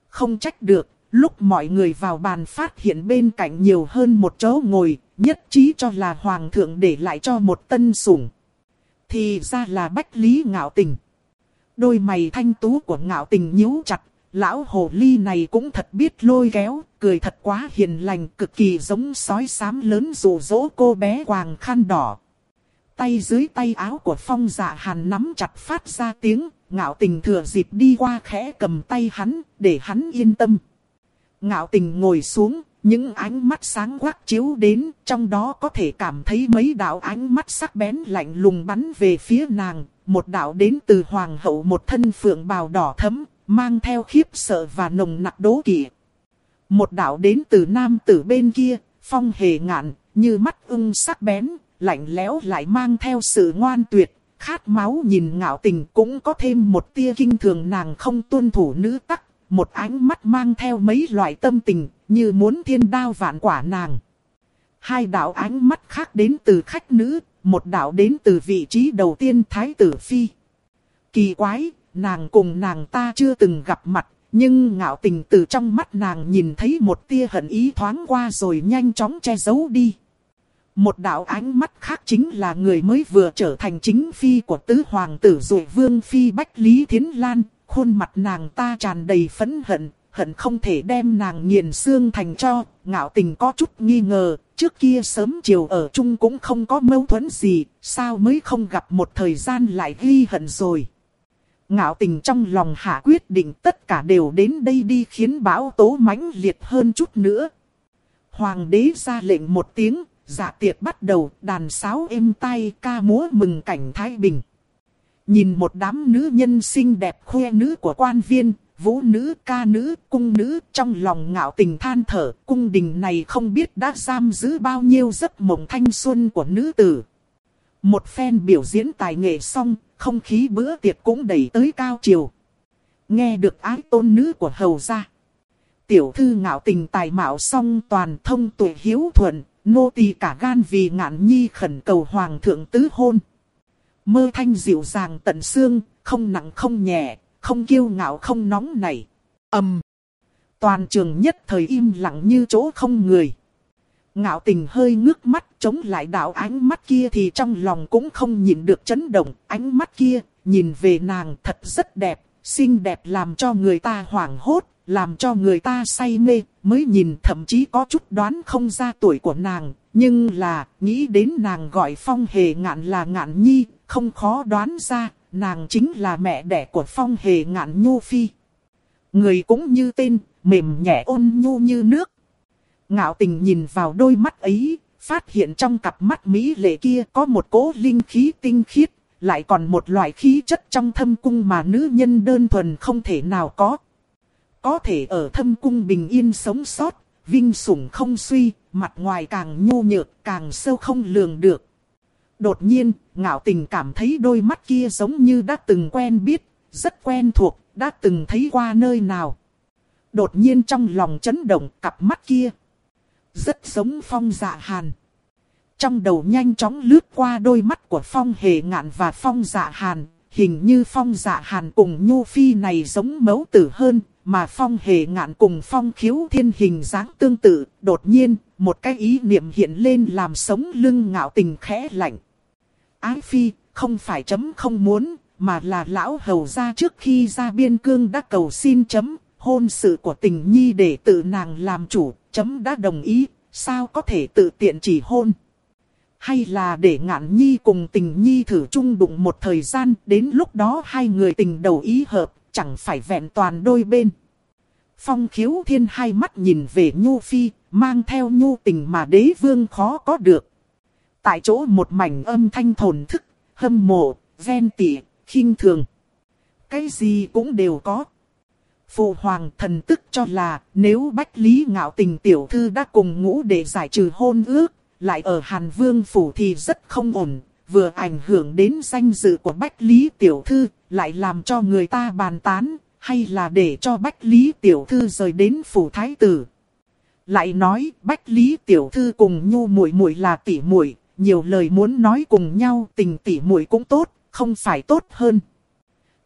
Không trách được, lúc mọi người vào bàn phát hiện bên cạnh nhiều hơn một chỗ ngồi, nhất trí cho là hoàng thượng để lại cho một tân sủng. Thì ra là bách lý ngạo tình. Đôi mày thanh tú của ngạo tình nhíu chặt, lão hồ ly này cũng thật biết lôi kéo, cười thật quá hiền lành, cực kỳ giống sói xám lớn rủ rỗ cô bé quàng khăn đỏ. Tay dưới tay áo của phong dạ hàn nắm chặt phát ra tiếng, ngạo tình thừa dịp đi qua khẽ cầm tay hắn, để hắn yên tâm. Ngạo tình ngồi xuống, những ánh mắt sáng quắc chiếu đến, trong đó có thể cảm thấy mấy đạo ánh mắt sắc bén lạnh lùng bắn về phía nàng. Một đạo đến từ hoàng hậu một thân phượng bào đỏ thấm, mang theo khiếp sợ và nồng nặc đố kỵ. Một đạo đến từ nam tử bên kia, phong hề ngạn, như mắt ưng sắc bén, lạnh lẽo lại mang theo sự ngoan tuyệt, khát máu nhìn ngạo tình cũng có thêm một tia kinh thường nàng không tuân thủ nữ tắc, một ánh mắt mang theo mấy loại tâm tình, như muốn thiên đao vạn quả nàng. Hai đạo ánh mắt khác đến từ khách nữ, một đạo đến từ vị trí đầu tiên Thái tử Phi. Kỳ quái, nàng cùng nàng ta chưa từng gặp mặt, nhưng ngạo tình từ trong mắt nàng nhìn thấy một tia hận ý thoáng qua rồi nhanh chóng che giấu đi. Một đạo ánh mắt khác chính là người mới vừa trở thành chính phi của tứ hoàng tử rồi vương phi Bách Lý Thiến Lan, khuôn mặt nàng ta tràn đầy phẫn hận, hận không thể đem nàng nghiền xương thành cho, ngạo tình có chút nghi ngờ, trước kia sớm chiều ở chung cũng không có mâu thuẫn gì, sao mới không gặp một thời gian lại ghi hận rồi. Ngạo tình trong lòng hạ quyết định tất cả đều đến đây đi khiến bão tố mãnh liệt hơn chút nữa. Hoàng đế ra lệnh một tiếng, dạ tiệc bắt đầu, đàn sáo êm tay ca múa mừng cảnh Thái Bình. Nhìn một đám nữ nhân xinh đẹp khoe nữ của quan viên, vũ nữ, ca nữ, cung nữ, trong lòng ngạo tình than thở, cung đình này không biết đã giam giữ bao nhiêu giấc mộng thanh xuân của nữ tử. Một phen biểu diễn tài nghệ xong, không khí bữa tiệc cũng đẩy tới cao chiều. Nghe được ái tôn nữ của hầu gia. Tiểu thư ngạo tình tài mạo xong toàn thông tuổi hiếu thuận, nô tỳ cả gan vì ngạn nhi khẩn cầu hoàng thượng tứ hôn. Mơ thanh dịu dàng tận xương, không nặng không nhẹ, không kiêu ngạo không nóng nảy. ầm, Toàn trường nhất thời im lặng như chỗ không người. Ngạo tình hơi ngước mắt chống lại đạo ánh mắt kia thì trong lòng cũng không nhìn được chấn động. Ánh mắt kia, nhìn về nàng thật rất đẹp, xinh đẹp làm cho người ta hoảng hốt, làm cho người ta say mê, mới nhìn thậm chí có chút đoán không ra tuổi của nàng. Nhưng là, nghĩ đến nàng gọi phong hề ngạn là ngạn nhi, không khó đoán ra, nàng chính là mẹ đẻ của phong hề ngạn nhu phi. Người cũng như tên, mềm nhẹ ôn nhu như nước. Ngạo tình nhìn vào đôi mắt ấy, phát hiện trong cặp mắt Mỹ lệ kia có một cỗ linh khí tinh khiết, lại còn một loại khí chất trong thâm cung mà nữ nhân đơn thuần không thể nào có. Có thể ở thâm cung bình yên sống sót, vinh sủng không suy, mặt ngoài càng nhu nhược, càng sâu không lường được. Đột nhiên, ngạo tình cảm thấy đôi mắt kia giống như đã từng quen biết, rất quen thuộc, đã từng thấy qua nơi nào. Đột nhiên trong lòng chấn động cặp mắt kia. Rất giống phong dạ hàn. Trong đầu nhanh chóng lướt qua đôi mắt của phong hề ngạn và phong dạ hàn. Hình như phong dạ hàn cùng nhu phi này giống mẫu tử hơn. Mà phong hề ngạn cùng phong khiếu thiên hình dáng tương tự. Đột nhiên, một cái ý niệm hiện lên làm sống lưng ngạo tình khẽ lạnh ái phi, không phải chấm không muốn, mà là lão hầu ra trước khi ra biên cương đã cầu xin chấm, hôn sự của tình nhi để tự nàng làm chủ, chấm đã đồng ý, sao có thể tự tiện chỉ hôn. Hay là để ngạn nhi cùng tình nhi thử chung đụng một thời gian, đến lúc đó hai người tình đầu ý hợp, chẳng phải vẹn toàn đôi bên. Phong khiếu thiên hai mắt nhìn về nhu phi, mang theo nhu tình mà đế vương khó có được. Tại chỗ một mảnh âm thanh thồn thức, hâm mộ, ven tỉ, khinh thường. Cái gì cũng đều có. Phụ hoàng thần tức cho là nếu Bách Lý ngạo tình tiểu thư đã cùng ngũ để giải trừ hôn ước, lại ở Hàn Vương Phủ thì rất không ổn, vừa ảnh hưởng đến danh dự của Bách Lý tiểu thư, lại làm cho người ta bàn tán, hay là để cho Bách Lý tiểu thư rời đến Phủ Thái Tử. Lại nói Bách Lý tiểu thư cùng nhu muội muội là tỷ muội nhiều lời muốn nói cùng nhau tình tỷ muội cũng tốt, không phải tốt hơn.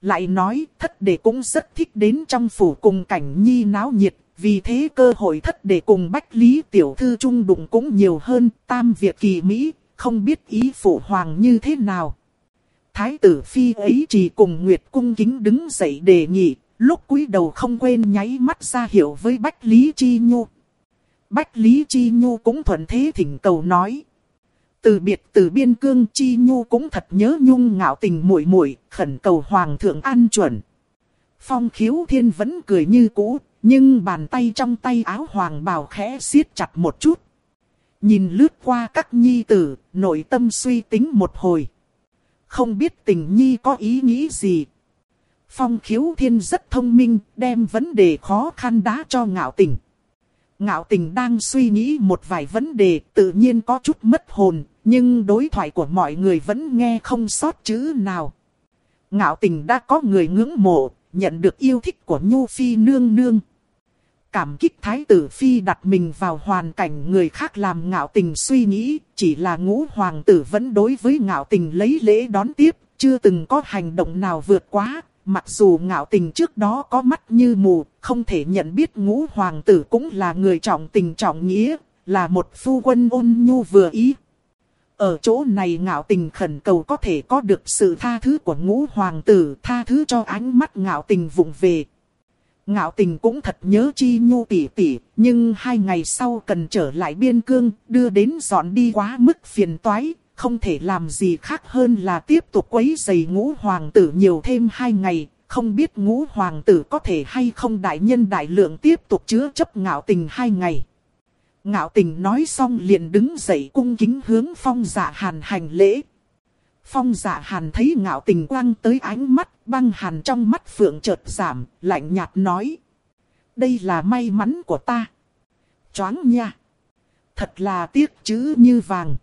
Lại nói thất đệ cũng rất thích đến trong phủ cùng cảnh nhi náo nhiệt, vì thế cơ hội thất đệ cùng Bách Lý Tiểu Thư trung đụng cũng nhiều hơn, tam việc kỳ Mỹ, không biết ý phụ hoàng như thế nào. Thái tử Phi ấy chỉ cùng Nguyệt Cung kính đứng dậy đề nghị, lúc cúi đầu không quên nháy mắt ra hiệu với Bách Lý Chi Nhu. Bách Lý Chi Nhu cũng thuận thế thỉnh cầu nói. Từ biệt từ biên cương chi nhu cũng thật nhớ nhung ngạo tình muội muội khẩn cầu hoàng thượng an chuẩn. Phong khiếu thiên vẫn cười như cũ, nhưng bàn tay trong tay áo hoàng bào khẽ siết chặt một chút. Nhìn lướt qua các nhi tử, nội tâm suy tính một hồi. Không biết tình nhi có ý nghĩ gì. Phong khiếu thiên rất thông minh, đem vấn đề khó khăn đá cho ngạo tình. Ngạo tình đang suy nghĩ một vài vấn đề tự nhiên có chút mất hồn, nhưng đối thoại của mọi người vẫn nghe không sót chữ nào. Ngạo tình đã có người ngưỡng mộ, nhận được yêu thích của Nhu Phi nương nương. Cảm kích Thái tử Phi đặt mình vào hoàn cảnh người khác làm ngạo tình suy nghĩ, chỉ là ngũ hoàng tử vẫn đối với ngạo tình lấy lễ đón tiếp, chưa từng có hành động nào vượt quá, Mặc dù ngạo tình trước đó có mắt như mù, không thể nhận biết ngũ hoàng tử cũng là người trọng tình trọng nghĩa, là một phu quân ôn nhu vừa ý. Ở chỗ này ngạo tình khẩn cầu có thể có được sự tha thứ của ngũ hoàng tử, tha thứ cho ánh mắt ngạo tình vụng về. Ngạo tình cũng thật nhớ chi nhu tỉ tỉ, nhưng hai ngày sau cần trở lại biên cương, đưa đến dọn đi quá mức phiền toái, không thể làm gì khác hơn là tiếp tục quấy giày ngũ hoàng tử nhiều thêm hai ngày, không biết ngũ hoàng tử có thể hay không đại nhân đại lượng tiếp tục chứa chấp ngạo tình hai ngày. Ngạo tình nói xong liền đứng dậy cung kính hướng phong dạ hàn hành lễ. Phong dạ hàn thấy ngạo tình quăng tới ánh mắt, Băng hàn trong mắt phượng chợt giảm, lạnh nhạt nói. Đây là may mắn của ta. Choáng nha. Thật là tiếc chữ như vàng.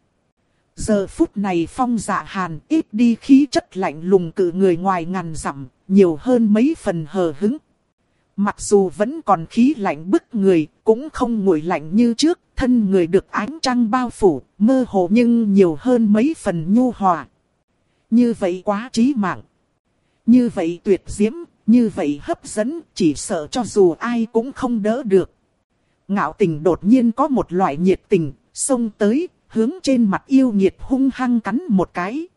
Giờ phút này phong dạ hàn ít đi khí chất lạnh lùng cự người ngoài ngàn dặm, nhiều hơn mấy phần hờ hứng. Mặc dù vẫn còn khí lạnh bức người, cũng không nguội lạnh như trước, thân người được ánh trăng bao phủ, mơ hồ nhưng nhiều hơn mấy phần nhu hòa. Như vậy quá trí mạng. Như vậy tuyệt diễm, như vậy hấp dẫn, chỉ sợ cho dù ai cũng không đỡ được. Ngạo tình đột nhiên có một loại nhiệt tình, xông tới, hướng trên mặt yêu nhiệt hung hăng cắn một cái.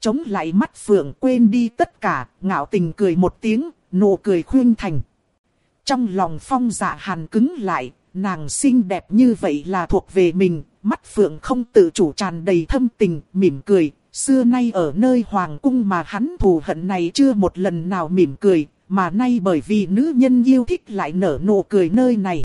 Chống lại mắt phượng quên đi tất cả, ngạo tình cười một tiếng, nụ cười khuyên thành. Trong lòng phong dạ hàn cứng lại, nàng xinh đẹp như vậy là thuộc về mình, mắt phượng không tự chủ tràn đầy thâm tình, mỉm cười. Xưa nay ở nơi hoàng cung mà hắn thù hận này chưa một lần nào mỉm cười, mà nay bởi vì nữ nhân yêu thích lại nở nụ cười nơi này.